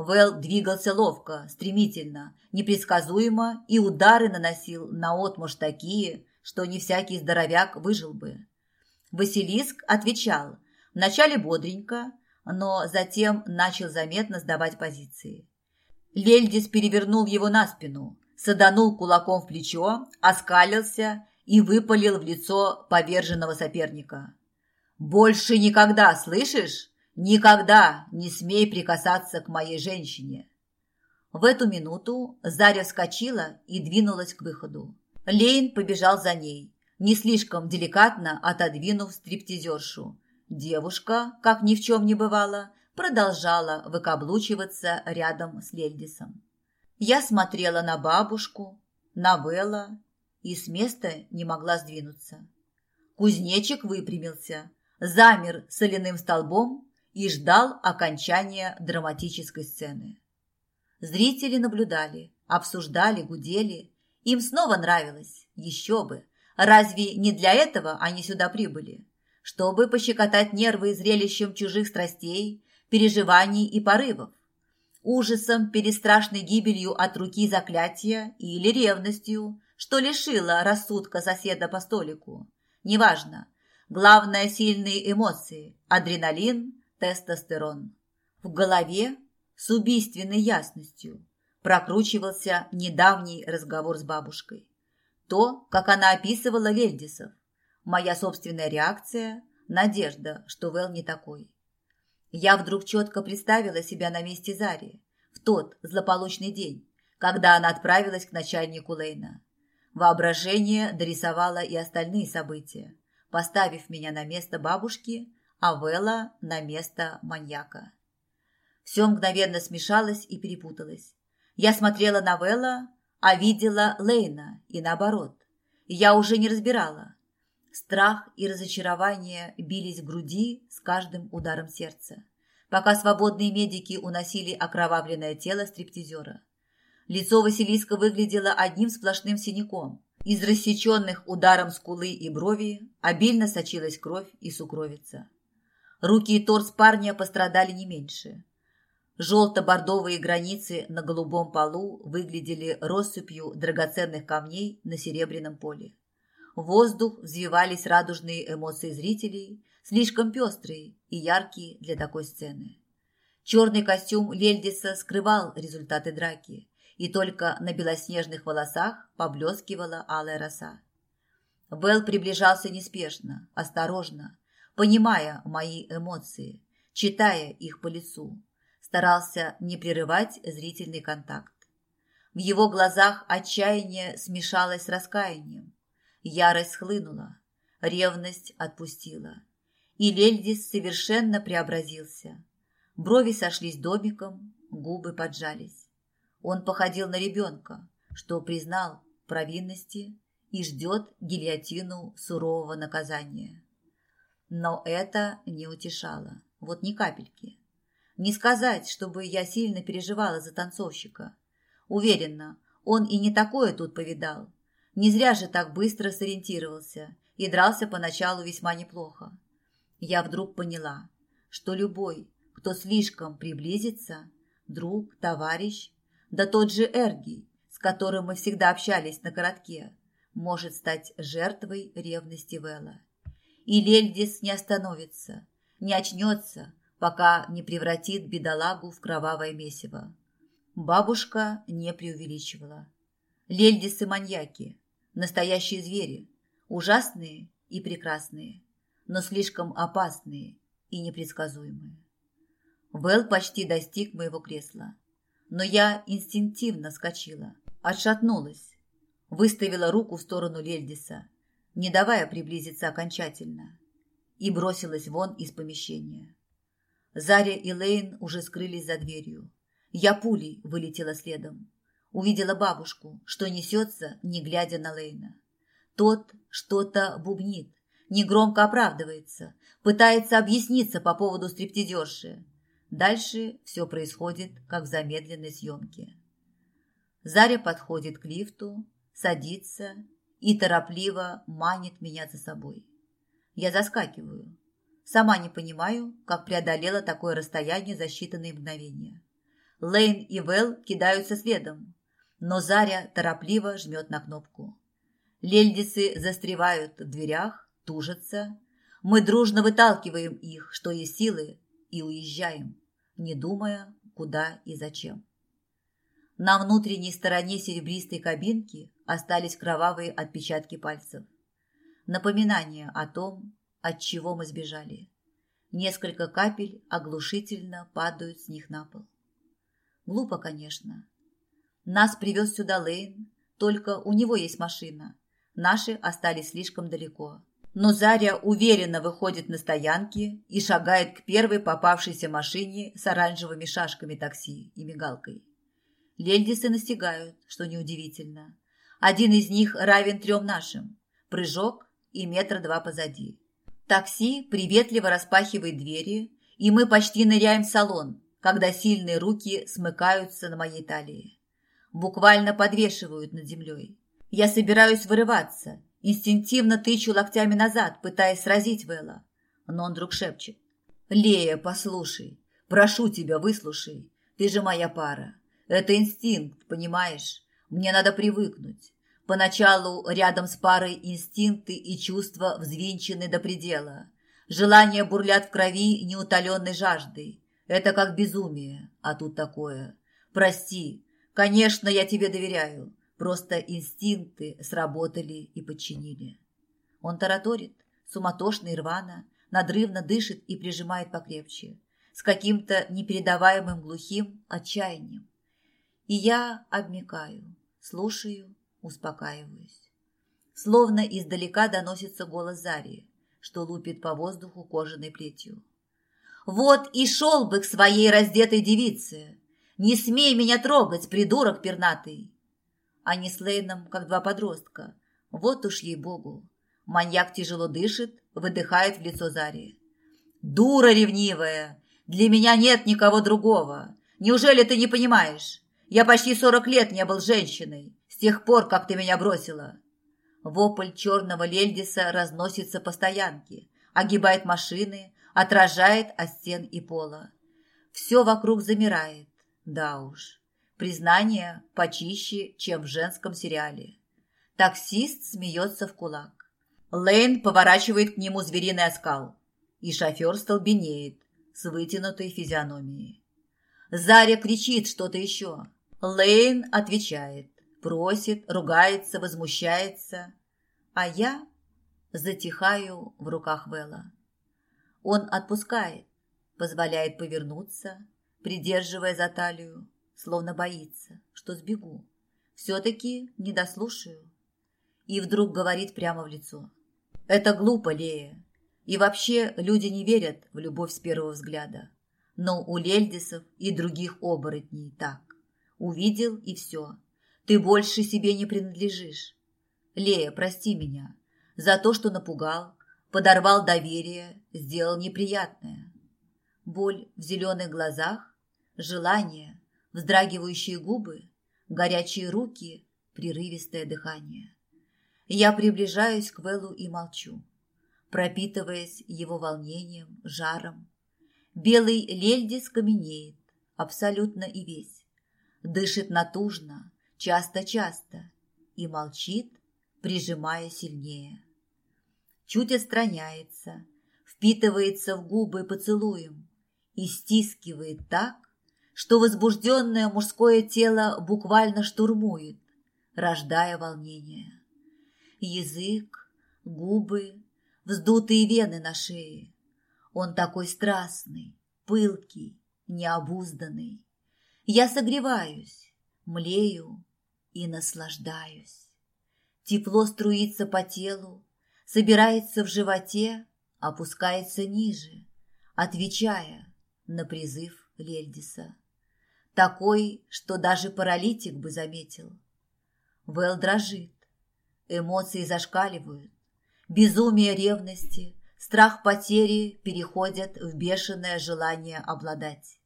Вэл двигался ловко, стремительно, непредсказуемо и удары наносил наотмашь такие, что не всякий здоровяк выжил бы. Василиск отвечал, вначале бодренько, но затем начал заметно сдавать позиции. Лельдис перевернул его на спину, саданул кулаком в плечо, оскалился и выпалил в лицо поверженного соперника. «Больше никогда, слышишь? Никогда не смей прикасаться к моей женщине!» В эту минуту Заря вскочила и двинулась к выходу. Лейн побежал за ней, не слишком деликатно отодвинув стриптизершу. Девушка, как ни в чем не бывало, продолжала выкаблучиваться рядом с Лельдисом. Я смотрела на бабушку, на Белла и с места не могла сдвинуться. Кузнечик выпрямился, замер соляным столбом и ждал окончания драматической сцены. Зрители наблюдали, обсуждали, гудели. Им снова нравилось, еще бы. Разве не для этого они сюда прибыли? Чтобы пощекотать нервы зрелищем чужих страстей, переживаний и порывов ужасом перед страшной гибелью от руки заклятия или ревностью, что лишило рассудка соседа по столику. Неважно. Главное – сильные эмоции – адреналин, тестостерон. В голове с убийственной ясностью прокручивался недавний разговор с бабушкой. То, как она описывала Вельдисов. Моя собственная реакция – надежда, что Вэл не такой. Я вдруг четко представила себя на месте Зари в тот злополучный день, когда она отправилась к начальнику Лейна. Воображение дорисовало и остальные события, поставив меня на место бабушки, а Вэлла на место маньяка. Все мгновенно смешалось и перепуталось. Я смотрела на Вэлла, а видела Лейна и наоборот. Я уже не разбирала. Страх и разочарование бились в груди с каждым ударом сердца, пока свободные медики уносили окровавленное тело стриптизера. Лицо Василиска выглядело одним сплошным синяком. Из рассеченных ударом скулы и брови обильно сочилась кровь и сукровица. Руки и торс парня пострадали не меньше. Желто-бордовые границы на голубом полу выглядели россыпью драгоценных камней на серебряном поле. В воздух взвивались радужные эмоции зрителей, слишком пестрые и яркие для такой сцены. Черный костюм Лельдиса скрывал результаты драки, и только на белоснежных волосах поблескивала алая роса. Вэл приближался неспешно, осторожно, понимая мои эмоции, читая их по лицу, старался не прерывать зрительный контакт. В его глазах отчаяние смешалось с раскаянием. Ярость схлынула, ревность отпустила. И Лельдис совершенно преобразился. Брови сошлись домиком, губы поджались. Он походил на ребенка, что признал провинности и ждет гильотину сурового наказания. Но это не утешало, вот ни капельки. Не сказать, чтобы я сильно переживала за танцовщика – Уверена, он и не такое тут повидал. Не зря же так быстро сориентировался и дрался поначалу весьма неплохо. Я вдруг поняла, что любой, кто слишком приблизится, друг, товарищ, да тот же Эргий, с которым мы всегда общались на коротке, может стать жертвой ревности Вэлла. И Лельдис не остановится, не очнется, пока не превратит бедолагу в кровавое месиво. Бабушка не преувеличивала. Лельдисы-маньяки, настоящие звери, ужасные и прекрасные, но слишком опасные и непредсказуемые. Вэл почти достиг моего кресла, но я инстинктивно скочила, отшатнулась, выставила руку в сторону Лельдиса, не давая приблизиться окончательно, и бросилась вон из помещения. Заря и Лейн уже скрылись за дверью, я пулей вылетела следом. Увидела бабушку, что несется, не глядя на Лейна. Тот что-то бубнит, негромко оправдывается, пытается объясниться по поводу стриптизерши. Дальше все происходит, как в замедленной съемке. Заря подходит к лифту, садится и торопливо манит меня за собой. Я заскакиваю. Сама не понимаю, как преодолела такое расстояние за считанные мгновения. Лейн и Вэл кидаются следом, но Заря торопливо жмет на кнопку. Лельдисы застревают в дверях, тужатся. Мы дружно выталкиваем их, что есть силы, и уезжаем, не думая, куда и зачем. На внутренней стороне серебристой кабинки остались кровавые отпечатки пальцев. Напоминание о том, от чего мы сбежали. Несколько капель оглушительно падают с них на пол. Глупо, конечно. Нас привез сюда Лейн, только у него есть машина. Наши остались слишком далеко. Но Заря уверенно выходит на стоянке и шагает к первой попавшейся машине с оранжевыми шашками такси и мигалкой. Лельдисы настигают, что неудивительно. Один из них равен трем нашим. Прыжок и метра два позади. Такси приветливо распахивает двери, и мы почти ныряем в салон, когда сильные руки смыкаются на моей талии. Буквально подвешивают над землей. Я собираюсь вырываться, инстинктивно тычу локтями назад, пытаясь сразить Вэлла. Но он вдруг шепчет. «Лея, послушай, прошу тебя, выслушай. Ты же моя пара. Это инстинкт, понимаешь? Мне надо привыкнуть. Поначалу рядом с парой инстинкты и чувства взвинчены до предела. Желания бурлят в крови неутоленной жаждой. Это как безумие, а тут такое. Прости, конечно, я тебе доверяю. Просто инстинкты сработали и подчинили. Он тараторит, суматошно и рвано, надрывно дышит и прижимает покрепче, с каким-то непередаваемым глухим отчаянием. И я обмикаю, слушаю, успокаиваюсь. Словно издалека доносится голос Зарии, что лупит по воздуху кожаной плетью. Вот и шел бы к своей раздетой девице. Не смей меня трогать, придурок пернатый. Они с Лейном, как два подростка. Вот уж ей-богу. Маньяк тяжело дышит, выдыхает в лицо Зари. «Дура ревнивая! Для меня нет никого другого. Неужели ты не понимаешь? Я почти сорок лет не был женщиной, с тех пор, как ты меня бросила». Вопль черного лельдиса разносится по стоянке, огибает машины, отражает от стен и пола. Все вокруг замирает, да уж. Признание почище, чем в женском сериале. Таксист смеется в кулак. Лейн поворачивает к нему звериный оскал, и шофер столбенеет с вытянутой физиономией. Заря кричит что-то еще. Лейн отвечает, просит, ругается, возмущается. А я затихаю в руках Вэлла. Он отпускает, позволяет повернуться, придерживая за талию, словно боится, что сбегу. Все-таки не дослушаю. И вдруг говорит прямо в лицо. Это глупо, Лея. И вообще люди не верят в любовь с первого взгляда. Но у Лельдисов и других оборотней так. Увидел и все. Ты больше себе не принадлежишь. Лея, прости меня за то, что напугал, подорвал доверие, сделал неприятное. Боль в зеленых глазах, желание, вздрагивающие губы, горячие руки, прерывистое дыхание. Я приближаюсь к Веллу и молчу, пропитываясь его волнением, жаром. Белый лельдис каменеет, абсолютно и весь. Дышит натужно, часто-часто и молчит, прижимая сильнее чуть отстраняется, впитывается в губы поцелуем и стискивает так, что возбужденное мужское тело буквально штурмует, рождая волнение. Язык, губы, вздутые вены на шее. Он такой страстный, пылкий, необузданный. Я согреваюсь, млею и наслаждаюсь. Тепло струится по телу, собирается в животе, опускается ниже, отвечая на призыв Лельдиса. Такой, что даже паралитик бы заметил. Вэл дрожит, эмоции зашкаливают, безумие ревности, страх потери переходят в бешеное желание обладать.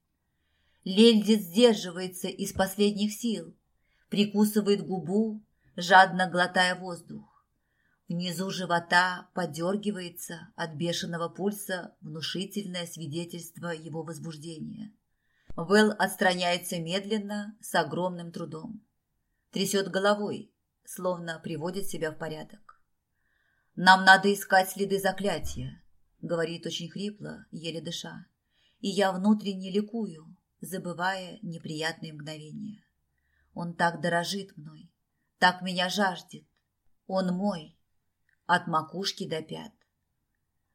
Лельдис сдерживается из последних сил, прикусывает губу, жадно глотая воздух. Внизу живота подергивается от бешеного пульса внушительное свидетельство его возбуждения. Вэл отстраняется медленно, с огромным трудом. Трясет головой, словно приводит себя в порядок. «Нам надо искать следы заклятия», — говорит очень хрипло, еле дыша. И я внутренне ликую, забывая неприятные мгновения. Он так дорожит мной, так меня жаждет. Он мой, от макушки до пят.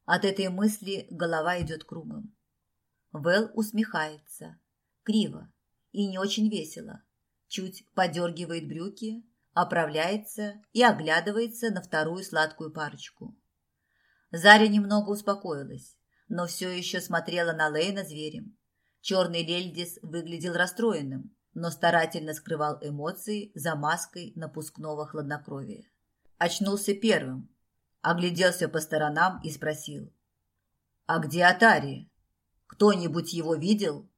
От этой мысли голова идет кругом. Вэл усмехается, криво и не очень весело, чуть подергивает брюки, оправляется и оглядывается на вторую сладкую парочку. Заря немного успокоилась, но все еще смотрела на Лейна зверем. Черный Лельдис выглядел расстроенным, но старательно скрывал эмоции за маской напускного хладнокровия. Очнулся первым, огляделся по сторонам и спросил. «А где Атари? Кто-нибудь его видел?»